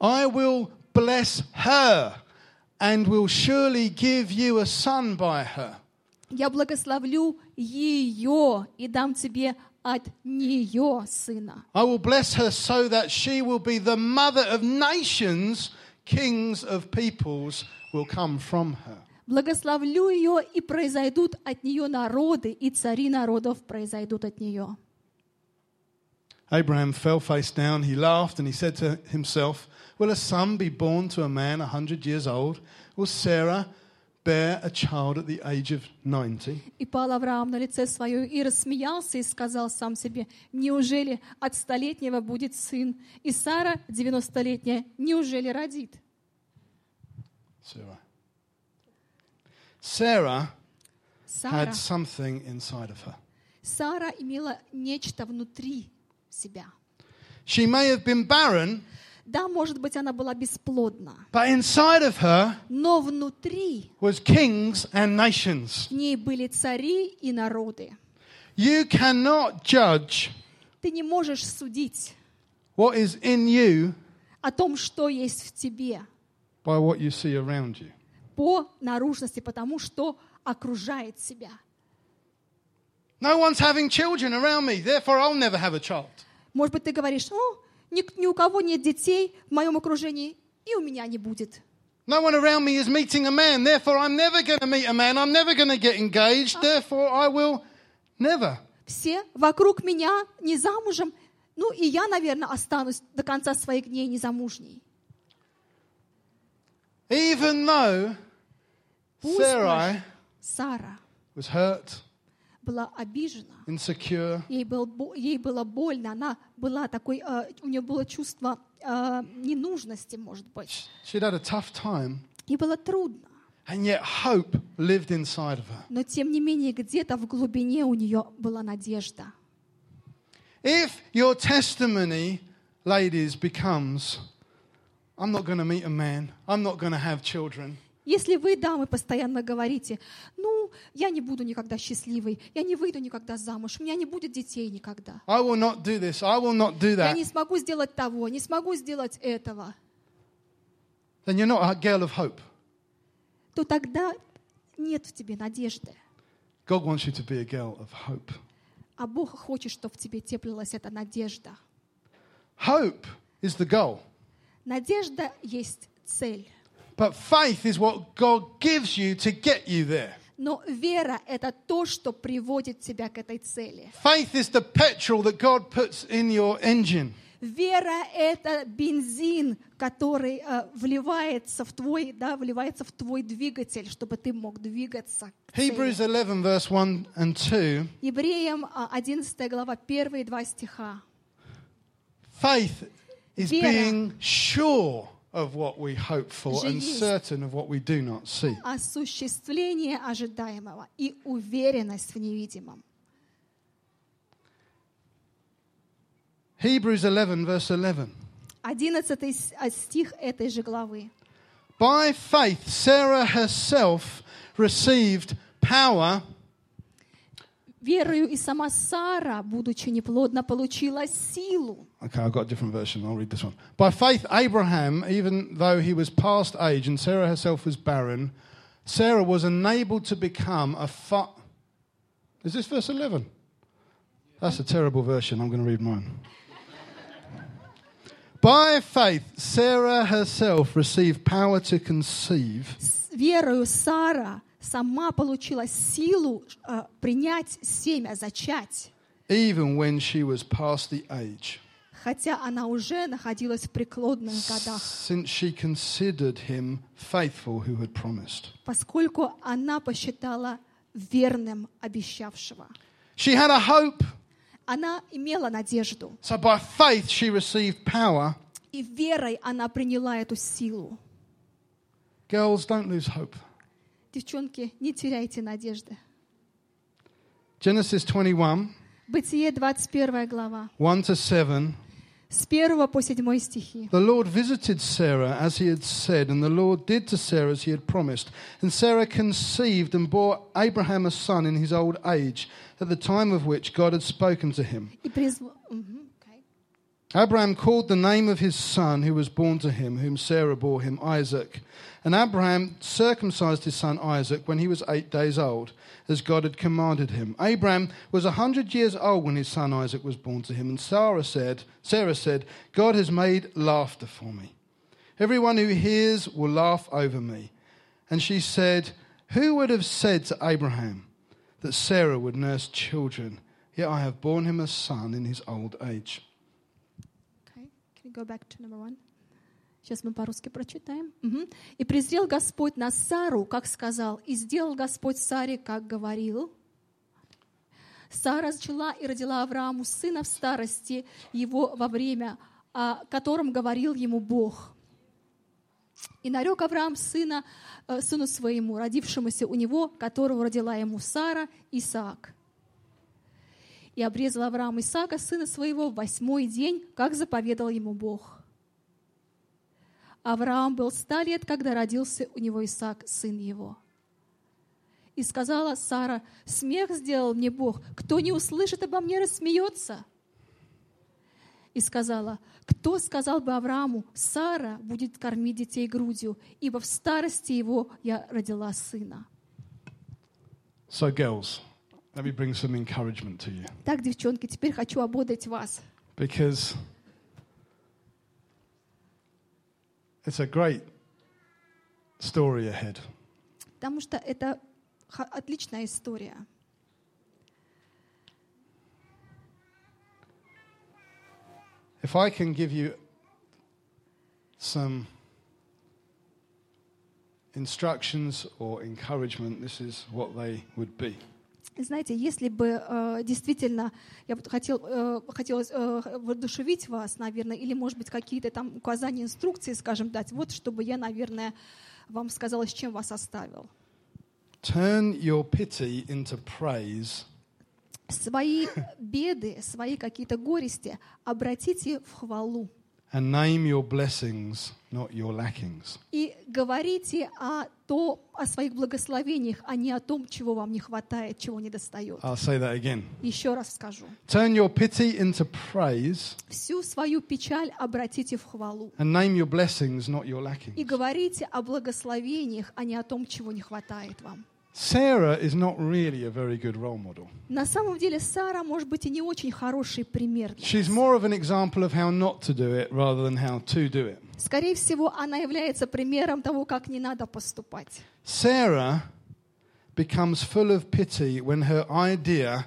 Speaker 1: I will bless her and will surely give you a son by her.
Speaker 2: Я благословлю ее и дам тебе от нее сына.
Speaker 1: I will bless her so that she will be the mother of nations, kings of peoples will come from her.
Speaker 2: Благословлю ее, и произойдут от нее народы, и цари народов произойдут от нее.
Speaker 1: Abraham fell face down. He laughed and he said to himself, Will a son be born to a man a hundred years old? Will Sarah bear a child at the age of 90?
Speaker 2: И пал Авраам на лице свое и рассмеялся и сказал сам себе, неужели от столетнего будет сын, и Сара, девяностолетняя, неужели родит?
Speaker 1: Sarah. Sarah
Speaker 2: Сара,
Speaker 1: had something inside of her.
Speaker 2: Сара имела нечто внутри себя.
Speaker 1: She may have been barren,
Speaker 2: Да, может быть, она была бесплодна,
Speaker 1: but inside of her
Speaker 2: но внутри
Speaker 1: was kings and nations.
Speaker 2: в ней были цари и народы.
Speaker 1: You cannot judge
Speaker 2: Ты не можешь судить
Speaker 1: what is in you
Speaker 2: о том, что есть в тебе
Speaker 1: by what you see around you.
Speaker 2: по наружности, потому что окружает себя.
Speaker 1: No one's having children around me, therefore I'll never have a child.
Speaker 2: Может быть, ты говоришь, ну, ни, ни у кого нет детей в моем окружении, и у меня не будет.
Speaker 1: No one around me is meeting a man, therefore I'm never going to meet a man. I'm never going to get engaged, therefore I will never.
Speaker 2: Все вокруг меня не замужем, ну и я, наверное, останусь до конца своих дней незамужней.
Speaker 1: Even though
Speaker 2: Сара
Speaker 1: was hurt,
Speaker 2: была обижена.
Speaker 1: insecure,
Speaker 2: Ей, был, ей было больно, она была такой, э, у нее было чувство э, ненужности, может быть.
Speaker 1: she'd had a tough time,
Speaker 2: Ей было трудно.
Speaker 1: and yet hope lived inside of her.
Speaker 2: Но тем не менее, где-то в глубине у нее была надежда.
Speaker 1: If your testimony, ladies, becomes, I'm not going to meet a man, I'm not going to have children,
Speaker 2: Если вы, дамы, постоянно говорите, ну, я не буду никогда счастливой, я не выйду никогда замуж, у меня не будет детей никогда.
Speaker 1: I will not do this, I will not do
Speaker 2: Я
Speaker 1: that,
Speaker 2: не смогу сделать того, не смогу сделать этого.
Speaker 1: then you're not a girl of hope.
Speaker 2: То тогда нет в тебе надежды.
Speaker 1: God wants you to be a girl of hope.
Speaker 2: А Бог хочет, чтобы в тебе теплилась эта надежда.
Speaker 1: Hope is the goal,
Speaker 2: Надежда есть цель.
Speaker 1: but faith is what God gives you to get you there.
Speaker 2: Но вера — это то, что приводит тебя к этой цели.
Speaker 1: Faith is the petrol that God puts in your engine.
Speaker 2: Вера — это бензин, который э, вливается в твой, да, вливается в твой двигатель, чтобы ты мог двигаться.
Speaker 1: Hebrews 11, verse 1 and 2
Speaker 2: Евреям а, 11 глава, первые два стиха.
Speaker 1: faith is
Speaker 2: Вера.
Speaker 1: being sure of what we hope for and
Speaker 2: Жизнь.
Speaker 1: certain of what we do not see.
Speaker 2: Осуществление ожидаемого и уверенность в невидимом.
Speaker 1: Hebrews 11, verse 11.
Speaker 2: 11 с- а, стих этой же главы.
Speaker 1: By faith, Sarah herself received power
Speaker 2: Верою и сама Сара, будучи неплодна, получила силу.
Speaker 1: Okay, I've got a different version. I'll read this one. By faith, Abraham, even though he was past age and Sarah herself was barren, Sarah was enabled to become a fa- Is this verse 11? That's a terrible version. I'm going to read mine. By faith, Sarah herself received power to conceive,
Speaker 2: С верою Сара сама получила силу э, принять семя, зачать,
Speaker 1: even when she was past the age,
Speaker 2: хотя она уже находилась в преклонных годах,
Speaker 1: since she considered him faithful who had promised.
Speaker 2: поскольку она посчитала верным обещавшего.
Speaker 1: She had a hope.
Speaker 2: Она имела надежду,
Speaker 1: So by faith she received power.
Speaker 2: и верой она приняла эту силу.
Speaker 1: Girls, don't lose hope.
Speaker 2: Девчонки, не теряйте надежды.
Speaker 1: Genesis 21,
Speaker 2: Бытие 21 глава,
Speaker 1: 1 to 7.
Speaker 2: с 1 по 7 стихи.
Speaker 1: The Lord visited Sarah as he had said, and the Lord did to Sarah as he had promised. And Sarah conceived and bore Abraham a son in his old age, at the time of which God had spoken to him.
Speaker 2: И призв- Мгм, окей.
Speaker 1: Abraham called the name of his son who was born to him, whom Sarah bore him, Isaac. And Abraham circumcised his son Isaac when he was eight days old, as God had commanded him. Abraham was a hundred years old when his son Isaac was born to him, and Sarah said, Sarah said, God has made laughter for me. Everyone who hears will laugh over me. And she said, Who would have said to Abraham that Sarah would nurse children? Yet I have borne him a son in his old age.
Speaker 2: Go back to number one? Сейчас мы по-русски прочитаем. Мгм. «И презрел Господь на Сару, как сказал, и сделал Господь Саре, как говорил». Сара зачала и родила Аврааму сына в старости его во время, о котором говорил ему Бог. И нарек Авраам сына, э, сыну своему, родившемуся у него, которого родила ему Сара, Исаак. И обрезал Авраам Исаака, сына своего, в восьмой день, как заповедал ему Бог. Авраам был ста лет, когда родился у него Исаак, сын его. И сказала Сара, смех сделал мне Бог, кто не услышит обо мне, рассмеется. И сказала, кто сказал бы Аврааму, Сара будет кормить детей грудью, ибо в старости его я родила сына.
Speaker 1: So, girls, let me bring some encouragement to you
Speaker 2: Так, девчонки, теперь хочу ободрить вас.
Speaker 1: because it's a great story ahead.
Speaker 2: Потому что это ха- отличная история.
Speaker 1: If I can give you some instructions or encouragement, this is what they would be.
Speaker 2: Знаете, если бы э, действительно я бы хотел, э, хотелось э, воодушевить вас, наверное, или, может быть, какие-то там указания, инструкции, скажем, дать, вот чтобы я, наверное, вам сказала, с чем вас оставил.
Speaker 1: Turn your pity into praise
Speaker 2: Свои беды, свои какие-то горести обратите в хвалу.
Speaker 1: And name your blessings, not your lackings.
Speaker 2: И говорите о, то, о своих благословениях, а не о том, чего вам не хватает, чего не достает.
Speaker 1: I'll say that again.
Speaker 2: Еще раз скажу.
Speaker 1: Turn your pity into praise
Speaker 2: Всю свою печаль обратите в хвалу.
Speaker 1: and name your blessings, not your
Speaker 2: И
Speaker 1: lackings.
Speaker 2: говорите о благословениях, а не о том, чего не хватает вам.
Speaker 1: Sarah is not really a very good role model.
Speaker 2: На самом деле Сара, может быть, и не очень хороший пример. для
Speaker 1: She's
Speaker 2: нас.
Speaker 1: more of an example of how not to do it rather than how to do it.
Speaker 2: Скорее всего, она является примером того, как не надо поступать.
Speaker 1: Sarah becomes full of pity when her idea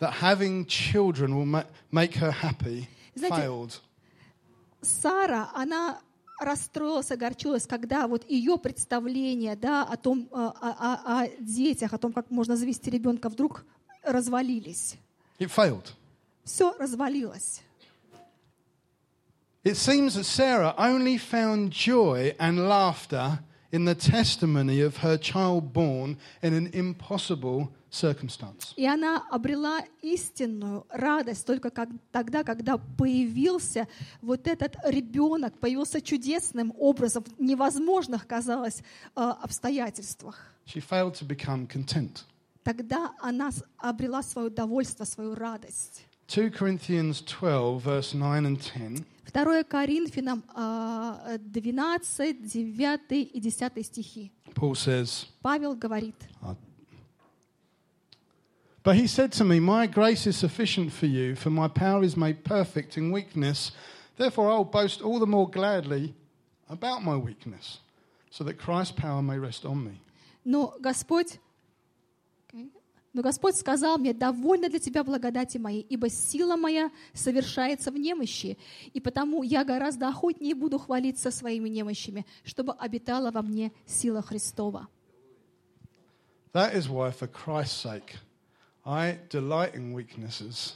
Speaker 1: that having children will ma- make her happy
Speaker 2: Знаете,
Speaker 1: failed.
Speaker 2: Сара, она расстроилась, огорчилась, когда вот ее представление да, о, том, о, о- о детях, о том, как можно завести ребенка, вдруг развалились.
Speaker 1: It failed.
Speaker 2: Все развалилось.
Speaker 1: It seems that Sarah only found joy and laughter in the testimony of her child born in an impossible circumstance.
Speaker 2: И она обрела истинную радость только как, тогда, когда появился вот этот ребенок, появился чудесным образом в невозможных, казалось, э, обстоятельствах.
Speaker 1: She failed to become content.
Speaker 2: Тогда она обрела свое довольство, свою радость.
Speaker 1: 2 Corinthians 12, verse 9 and 10.
Speaker 2: 2 Коринфянам а, 12, 9 и 10 стихи.
Speaker 1: Paul says,
Speaker 2: Павел говорит,
Speaker 1: But he said to me, My grace is sufficient for you, for my power is made perfect in weakness. Therefore, I'll boast all the more gladly about my weakness, so that Christ's power may rest on me.
Speaker 2: но Господь, Но Господь сказал мне, довольно для тебя благодати моей, ибо сила моя совершается в немощи, и потому я гораздо охотнее буду хвалиться своими немощами, чтобы обитала во мне сила Христова.
Speaker 1: That is why, for Christ's sake, I delight in weaknesses,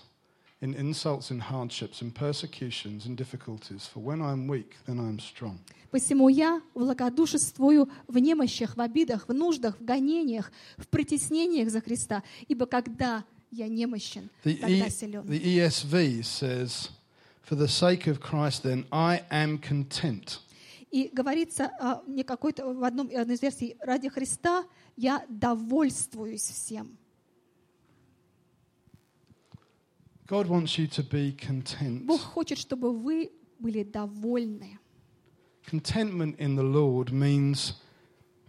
Speaker 1: in insults, in hardships, in persecutions, in difficulties. For when I'm weak, then I am strong.
Speaker 2: Посему я благодушествую в немощах, в обидах, в нуждах, в гонениях, в притеснениях за Христа, ибо когда я немощен,
Speaker 1: The,
Speaker 2: тогда
Speaker 1: E-
Speaker 2: силен.
Speaker 1: the ESV says, For the sake of Christ, then, I am content.
Speaker 2: И говорится а, мне какой-то в одном из версий ради Христа я довольствуюсь всем.
Speaker 1: God wants you to be content.
Speaker 2: Бог хочет, чтобы вы были довольны.
Speaker 1: Contentment in the Lord means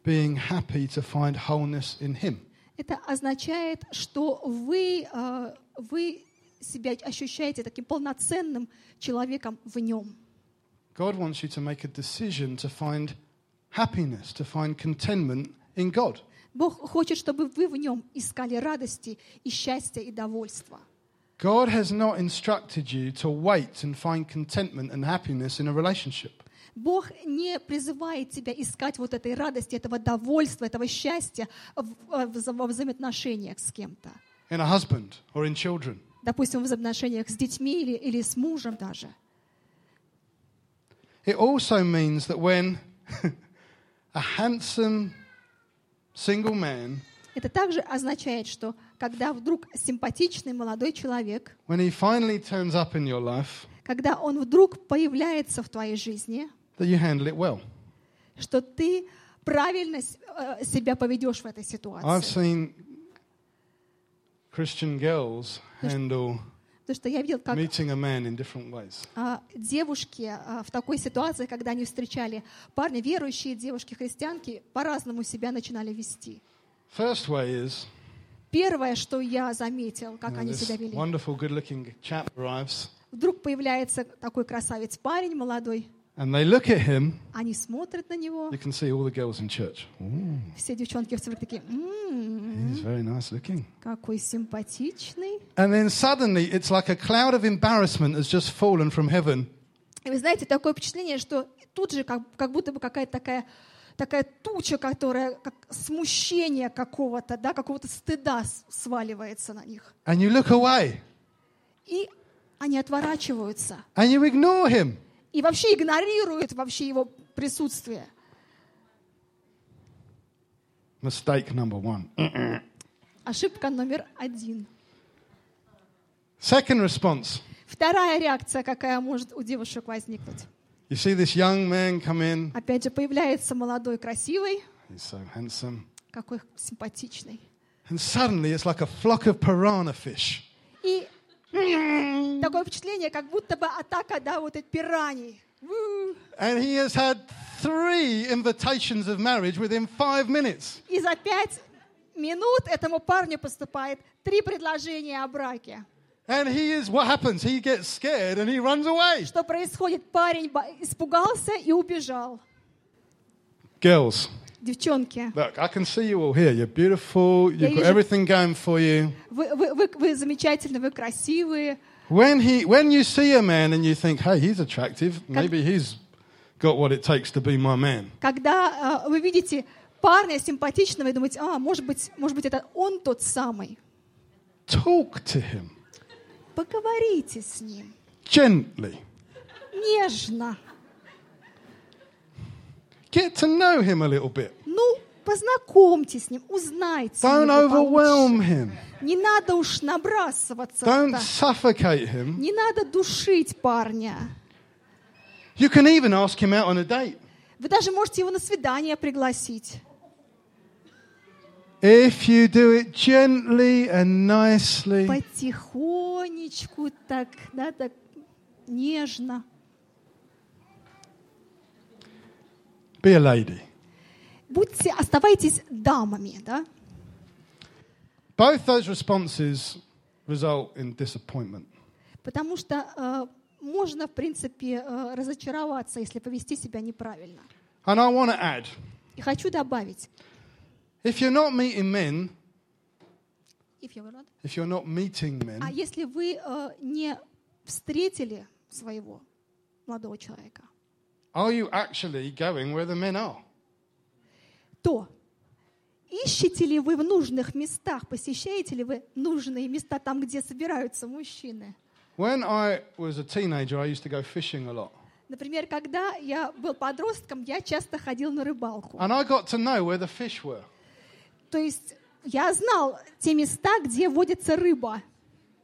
Speaker 1: being happy to find wholeness in Him.
Speaker 2: Это означает, что вы, а, вы себя ощущаете таким полноценным человеком в нем.
Speaker 1: God wants you to make a decision to find happiness, to find contentment in God.
Speaker 2: Бог хочет, чтобы вы в нем искали радости и счастья и довольства.
Speaker 1: God has not instructed you to wait and find contentment and happiness in a relationship.
Speaker 2: Бог не призывает тебя искать вот этой радости, этого довольства, этого счастья в- в- вза- во взаимоотношениях с кем-то.
Speaker 1: in a husband or in children.
Speaker 2: Допустим, в взаимоотношениях с детьми или, или с мужем даже.
Speaker 1: It also means that when a handsome single man,
Speaker 2: Это также означает, что когда вдруг симпатичный молодой человек,
Speaker 1: when he finally turns up in your life,
Speaker 2: когда он вдруг появляется в твоей жизни,
Speaker 1: that you handle it well.
Speaker 2: что ты правильно э, себя поведешь в этой
Speaker 1: I've
Speaker 2: ситуации.
Speaker 1: seen Christian girls handle
Speaker 2: Потому что я видел, как
Speaker 1: meeting a man in different ways.
Speaker 2: а, девушки а, в такой ситуации, когда они встречали парня, верующие девушки, христианки, по-разному себя начинали вести.
Speaker 1: First way is
Speaker 2: Первое, что я заметил, как они себя вели. Вдруг появляется такой красавец парень молодой,
Speaker 1: and they look at him.
Speaker 2: они смотрят на него,
Speaker 1: You can see all the girls in church. Ooh,
Speaker 2: все девчонки в церкви такие, «М,
Speaker 1: he's very nice looking.
Speaker 2: какой симпатичный.
Speaker 1: And then suddenly, it's like a cloud of embarrassment has just fallen from heaven.
Speaker 2: И вы знаете, такое впечатление, что тут же как, как будто бы какая-то такая такая туча, которая как смущение какого-то, да, какого-то стыда сваливается на них.
Speaker 1: And you look away
Speaker 2: И они отворачиваются.
Speaker 1: and you ignore him.
Speaker 2: И вообще игнорируют вообще его присутствие.
Speaker 1: Mistake number one.
Speaker 2: Ошибка номер один.
Speaker 1: Second response.
Speaker 2: Вторая реакция, какая может у девушек возникнуть.
Speaker 1: You see this young man come in.
Speaker 2: Опять же, появляется молодой, красивый,
Speaker 1: He's so handsome.
Speaker 2: какой симпатичный.
Speaker 1: And suddenly it's like a flock of piranha fish.
Speaker 2: И такое впечатление, как будто бы атака, да, вот этой пираний.
Speaker 1: And he has had three invitations of marriage within five minutes.
Speaker 2: И за пять минут этому парню поступает три предложения о браке.
Speaker 1: And he is, what happens? He gets scared and he runs away.
Speaker 2: Что происходит? Парень бо- испугался и убежал.
Speaker 1: Girls,
Speaker 2: Девчонки,
Speaker 1: look, I can see you all here. You're beautiful. You've got
Speaker 2: вижу-
Speaker 1: everything going for you.
Speaker 2: вы, вы, вы, вы замечательны, вы красивые.
Speaker 1: When, he, when you see a man and you think, hey, he's attractive, maybe he's got what it takes to be my man.
Speaker 2: Когда э, вы видите парня симпатичного и думаете, а, может быть, может быть, это он тот самый.
Speaker 1: Talk to him
Speaker 2: Поговорите с ним
Speaker 1: gently.
Speaker 2: нежно.
Speaker 1: Get to know him a little bit.
Speaker 2: Ну, познакомьтесь с ним, узнайте
Speaker 1: Don't overwhelm him.
Speaker 2: Не надо уж набрасываться.
Speaker 1: Don't suffocate him.
Speaker 2: Не надо душить парня.
Speaker 1: You can even ask him out on a date.
Speaker 2: Вы даже можете его на свидание пригласить.
Speaker 1: If you do it gently and nicely,
Speaker 2: Потихонечку, так, да, так нежно.
Speaker 1: be a lady.
Speaker 2: Будьте, оставайтесь дамами, да?
Speaker 1: Both those responses result in disappointment.
Speaker 2: Потому что э, можно, в принципе, э, разочароваться, если повести себя неправильно.
Speaker 1: And I want to add
Speaker 2: И хочу добавить,
Speaker 1: if you're not meeting men,
Speaker 2: if you were not-
Speaker 1: if you're not meeting men,
Speaker 2: а если вы э, не встретили своего молодого человека,
Speaker 1: are you actually going where the men are?
Speaker 2: то ищете ли вы в нужных местах, посещаете ли вы нужные места там, где собираются мужчины?
Speaker 1: When I was a teenager, I used to go fishing a lot.
Speaker 2: Например, когда я был подростком, я часто ходил на рыбалку.
Speaker 1: And I got to know where the fish were.
Speaker 2: То есть я знал те места, где водится рыба.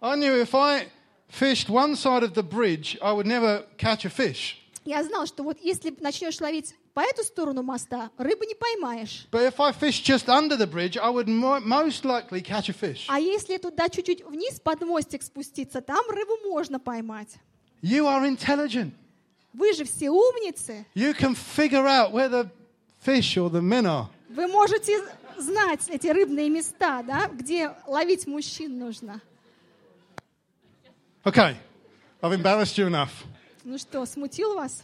Speaker 1: I knew if I fished one side of the bridge, I would never catch a fish.
Speaker 2: Я знал, что вот если начнешь ловить по эту сторону моста, рыбу не поймаешь.
Speaker 1: But if I fished just under the bridge, I would mo- most likely catch a fish.
Speaker 2: А если туда чуть-чуть вниз под мостик спуститься, там рыбу можно поймать.
Speaker 1: You are intelligent.
Speaker 2: Вы же все умницы.
Speaker 1: You can figure out where the fish or the men are.
Speaker 2: Вы можете знать эти рыбные места, да, где ловить мужчин нужно.
Speaker 1: Okay, I've embarrassed you enough.
Speaker 2: Ну что, смутил вас?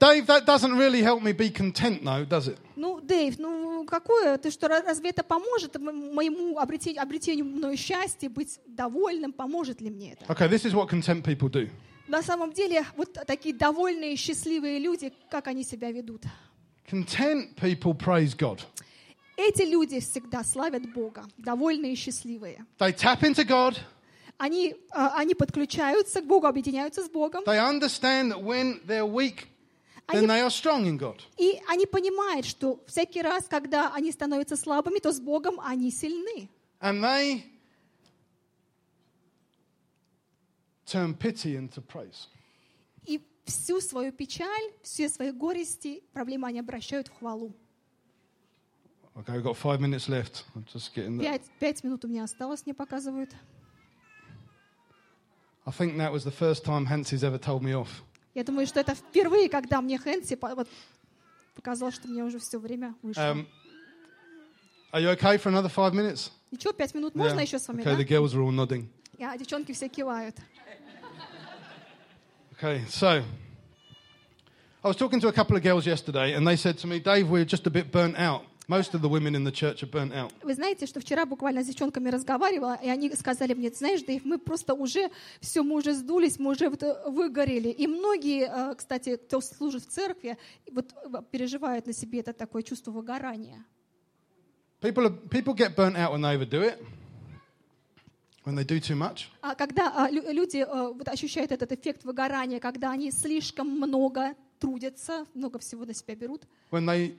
Speaker 1: Dave, that doesn't really help me be content, though, does it?
Speaker 2: Ну, Дэйв, ну какое? Ты что, ра- разве это поможет моему обретению, обретению мною счастья, быть довольным? Поможет ли мне это?
Speaker 1: Okay, this is what content people do.
Speaker 2: На самом деле, вот такие довольные, счастливые люди, как они себя ведут?
Speaker 1: Content people praise God.
Speaker 2: Эти люди всегда славят Бога, довольные и счастливые.
Speaker 1: They tap into God.
Speaker 2: Они, а, они подключаются к Богу, объединяются с Богом,
Speaker 1: They understand that when they're weak, then they are strong in God.
Speaker 2: и они понимают, что всякий раз, когда они становятся слабыми, то с Богом они сильны.
Speaker 1: And they turn pity into praise.
Speaker 2: И всю свою печаль, все свои горести, проблемы они обращают в хвалу.
Speaker 1: Okay, we've got five minutes left. I'm just getting that.
Speaker 2: Пять, пять минут у меня осталось, мне показывают.
Speaker 1: I think that was the first time Hansy's ever told me off.
Speaker 2: Я думаю, что это впервые, когда мне Хэнси по- вот показал, что мне уже все время вышло.
Speaker 1: Um, are you okay for another five minutes?
Speaker 2: Ничего, пять минут можно
Speaker 1: Yeah.
Speaker 2: еще с вами,
Speaker 1: Okay,
Speaker 2: да?
Speaker 1: the girls are all nodding.
Speaker 2: А девчонки все кивают.
Speaker 1: Okay, so I was talking to a couple of girls yesterday, and they said to me, Dave, we're just a bit burnt out. Most of the women in the church are burnt out.
Speaker 2: Вы знаете, что вчера буквально с девчонками разговаривала, и они сказали мне, знаешь, Дэйв, мы просто уже, все, мы уже сдулись, мы уже вот э, выгорели. И многие, э, кстати, кто служит в церкви, вот э, переживают на себе это такое чувство выгорания.
Speaker 1: People, are, people get burnt out when they overdo it, when they do too much.
Speaker 2: А когда а, лю- люди вот ощущают этот эффект выгорания, когда они слишком много трудятся, много всего на себя берут,
Speaker 1: when they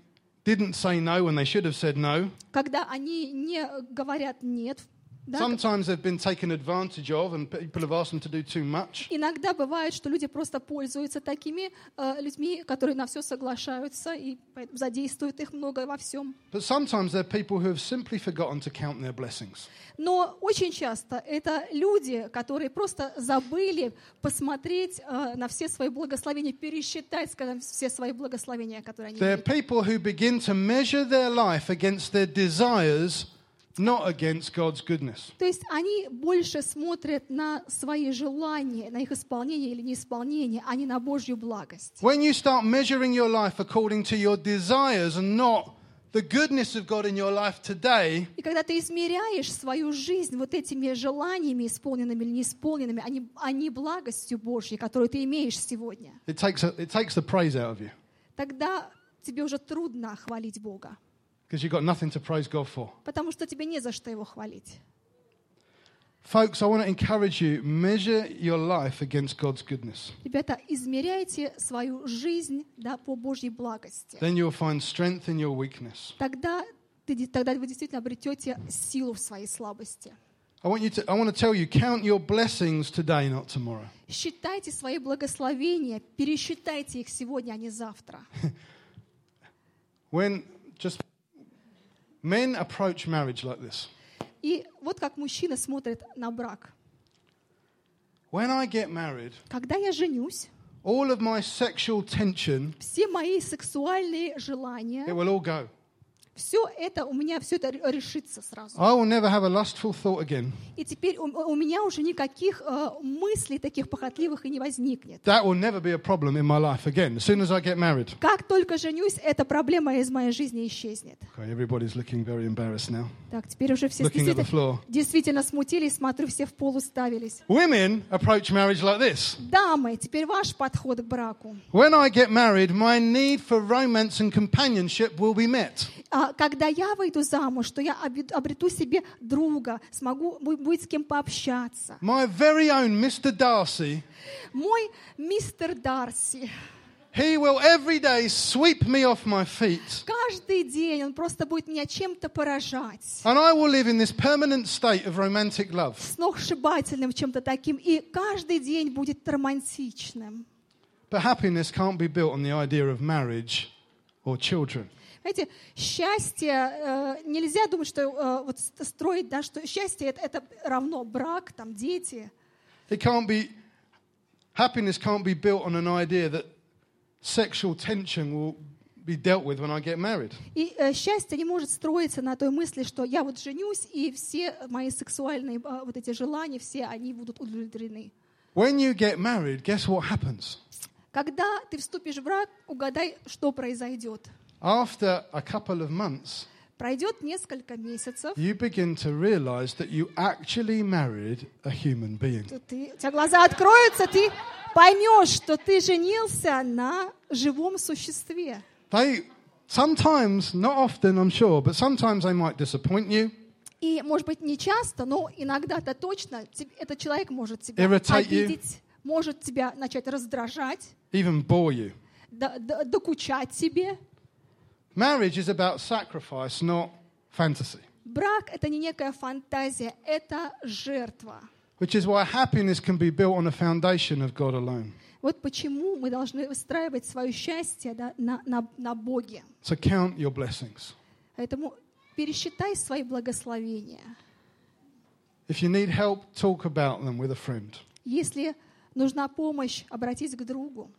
Speaker 1: didn't say no when they should have said no.
Speaker 2: когда они не говорят «нет»,
Speaker 1: Sometimes they've been taken advantage of and people have asked them to do too much.
Speaker 2: Иногда бывает, что люди просто пользуются такими э, людьми, которые на все соглашаются и поэтому задействуют их много во всем.
Speaker 1: But sometimes they're people who have simply forgotten to count their blessings.
Speaker 2: Но очень часто это люди, которые просто забыли посмотреть э, на все свои благословения, пересчитать, скажем, все свои благословения, которые они
Speaker 1: They're
Speaker 2: имеют.
Speaker 1: people who begin to measure their life against their desires, not against God's goodness.
Speaker 2: То есть они больше смотрят на свои желания, на их исполнение или неисполнение, а не на Божью благость.
Speaker 1: When you start measuring your life according to your desires and not the goodness of God in your life today,
Speaker 2: И когда ты измеряешь свою жизнь вот этими желаниями, исполненными или неисполненными, а не, а не благостью Божьей, которую ты имеешь сегодня,
Speaker 1: it takes, a, it takes the praise out of you
Speaker 2: тогда тебе уже трудно хвалить Бога,
Speaker 1: because you've got nothing to praise God for.
Speaker 2: потому что тебе не за что Его хвалить.
Speaker 1: Folks, I want to encourage you measure your life against God's goodness.
Speaker 2: Ребята, измеряйте свою жизнь да, по Божьей благости.
Speaker 1: Then you'll find strength in your weakness.
Speaker 2: Тогда, ты, де- тогда вы действительно обретете силу в своей слабости.
Speaker 1: I want you to I want to tell you count your blessings today not tomorrow.
Speaker 2: Считайте свои благословения, пересчитайте их сегодня, а не завтра.
Speaker 1: When just men approach marriage like this.
Speaker 2: И вот как мужчина смотрит на брак.
Speaker 1: When I get married,
Speaker 2: Когда я женюсь,
Speaker 1: all of my sexual tension
Speaker 2: все мои сексуальные
Speaker 1: it
Speaker 2: желания,
Speaker 1: will all go.
Speaker 2: Все это у меня все это ре- решится сразу.
Speaker 1: I will never have a lustful thought again.
Speaker 2: И теперь у, у меня уже никаких э, мыслей таких похотливых и не возникнет.
Speaker 1: That will never be a problem in my life again. As soon as I get married.
Speaker 2: Как только женюсь, эта проблема из моей жизни исчезнет.
Speaker 1: Okay, everybody's looking very embarrassed now.
Speaker 2: Так, теперь уже все
Speaker 1: Looking at the
Speaker 2: действительно,
Speaker 1: floor.
Speaker 2: действительно смутились, смотрю, все в пол уставились.
Speaker 1: Women approach marriage like this.
Speaker 2: Дамы, теперь ваш подход к браку.
Speaker 1: When I get married, my need for romance and companionship will be met.
Speaker 2: А когда я выйду замуж, что я обрету себе друга, смогу бу- будет с кем пообщаться.
Speaker 1: My very own Mr. Darcy,
Speaker 2: Мой мистер Дарси,
Speaker 1: he will every day sweep me off my feet,
Speaker 2: каждый день он просто будет меня чем-то поражать.
Speaker 1: and I will live in this permanent state of romantic love.
Speaker 2: сногсшибательным чем-то таким, и каждый день будет романтичным.
Speaker 1: But happiness can't be built on the idea of marriage or children.
Speaker 2: Знаете, счастье, э, нельзя думать, что э, вот строить, да, что счастье это, это равно брак, там, дети.
Speaker 1: It can't be, happiness can't be built on an idea that sexual tension will be dealt with when I get married.
Speaker 2: И э, счастье не может строиться на той мысли, что я вот женюсь, и все мои сексуальные э, вот эти желания, все они будут удовлетворены.
Speaker 1: When you get married, guess what happens?
Speaker 2: Когда ты вступишь в брак, угадай, что произойдет.
Speaker 1: After a couple of months,
Speaker 2: Пройдет несколько месяцев,
Speaker 1: you begin to realize that you actually married a human being.
Speaker 2: ты, у тебя глаза откроются, ты поймешь, что ты женился на живом существе.
Speaker 1: They sometimes, not often, I'm sure, but sometimes they might disappoint you,
Speaker 2: И, может быть, не часто, но иногда-то точно этот человек может тебя
Speaker 1: Irritate you.
Speaker 2: обидеть, может тебя начать раздражать,
Speaker 1: even bore you.
Speaker 2: до- до- докучать тебе.
Speaker 1: Marriage is about sacrifice, not fantasy.
Speaker 2: Брак — это не некая фантазия, это жертва.
Speaker 1: Which is why happiness can be built on a foundation of God alone.
Speaker 2: Вот почему мы должны выстраивать свое счастье да, на, на, на Боге.
Speaker 1: So count your blessings.
Speaker 2: Поэтому пересчитай свои благословения.
Speaker 1: If you need help, talk about them with a friend.
Speaker 2: Если нужна помощь, обратись к другу.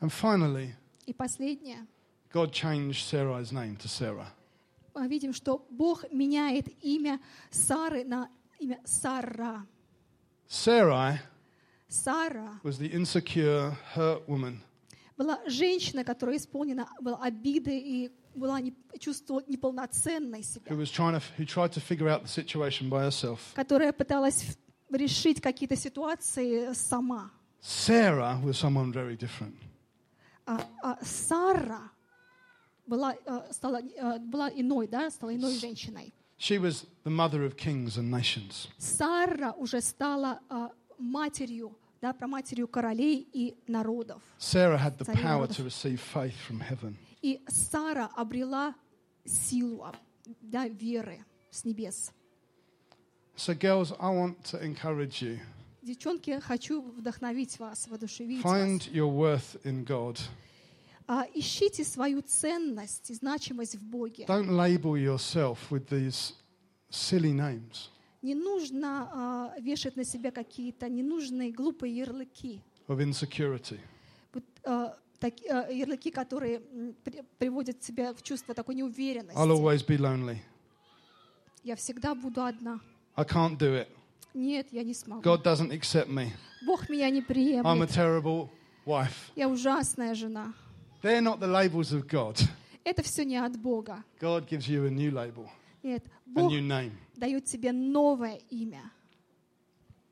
Speaker 1: And finally,
Speaker 2: И последнее.
Speaker 1: God changed Sarai's name to Sarah.
Speaker 2: Мы видим, что Бог меняет имя Сары на имя Сара.
Speaker 1: Sarai
Speaker 2: Сара
Speaker 1: was the insecure, hurt woman.
Speaker 2: была женщина, которая исполнена была обиды и была не, чувствовала неполноценной
Speaker 1: who
Speaker 2: себя,
Speaker 1: was trying to, who tried to figure out the situation by herself.
Speaker 2: которая пыталась решить какие-то ситуации сама.
Speaker 1: Sarah was someone very different.
Speaker 2: А, а Сара была, э, стала, э, была иной, да, стала иной женщиной.
Speaker 1: She was the mother of kings and nations.
Speaker 2: Сара уже стала э, матерью, да, проматерью королей и народов.
Speaker 1: Sarah had the power to receive faith from heaven.
Speaker 2: И Сара обрела силу да, веры с небес.
Speaker 1: So, girls, I want to encourage you.
Speaker 2: Девчонки, хочу вдохновить вас, воодушевить
Speaker 1: Find
Speaker 2: вас.
Speaker 1: your worth in God.
Speaker 2: А, ищите свою ценность и значимость в Боге.
Speaker 1: Don't label yourself with these silly names
Speaker 2: Не нужно а, вешать на себя какие-то ненужные глупые ярлыки.
Speaker 1: of insecurity.
Speaker 2: Вот, а, так- а, ярлыки, которые при- приводят тебя в чувство такой
Speaker 1: I'll
Speaker 2: неуверенности.
Speaker 1: always be lonely.
Speaker 2: Я всегда буду одна.
Speaker 1: I can't do it.
Speaker 2: Нет, я не смогу.
Speaker 1: God doesn't accept me.
Speaker 2: Бог меня не
Speaker 1: I'm a
Speaker 2: приемлет.
Speaker 1: terrible wife.
Speaker 2: Я ужасная жена.
Speaker 1: They're not the labels of God.
Speaker 2: Это все не от Бога.
Speaker 1: God gives you a new label,
Speaker 2: Нет,
Speaker 1: a
Speaker 2: Бог
Speaker 1: new name.
Speaker 2: дает тебе новое имя.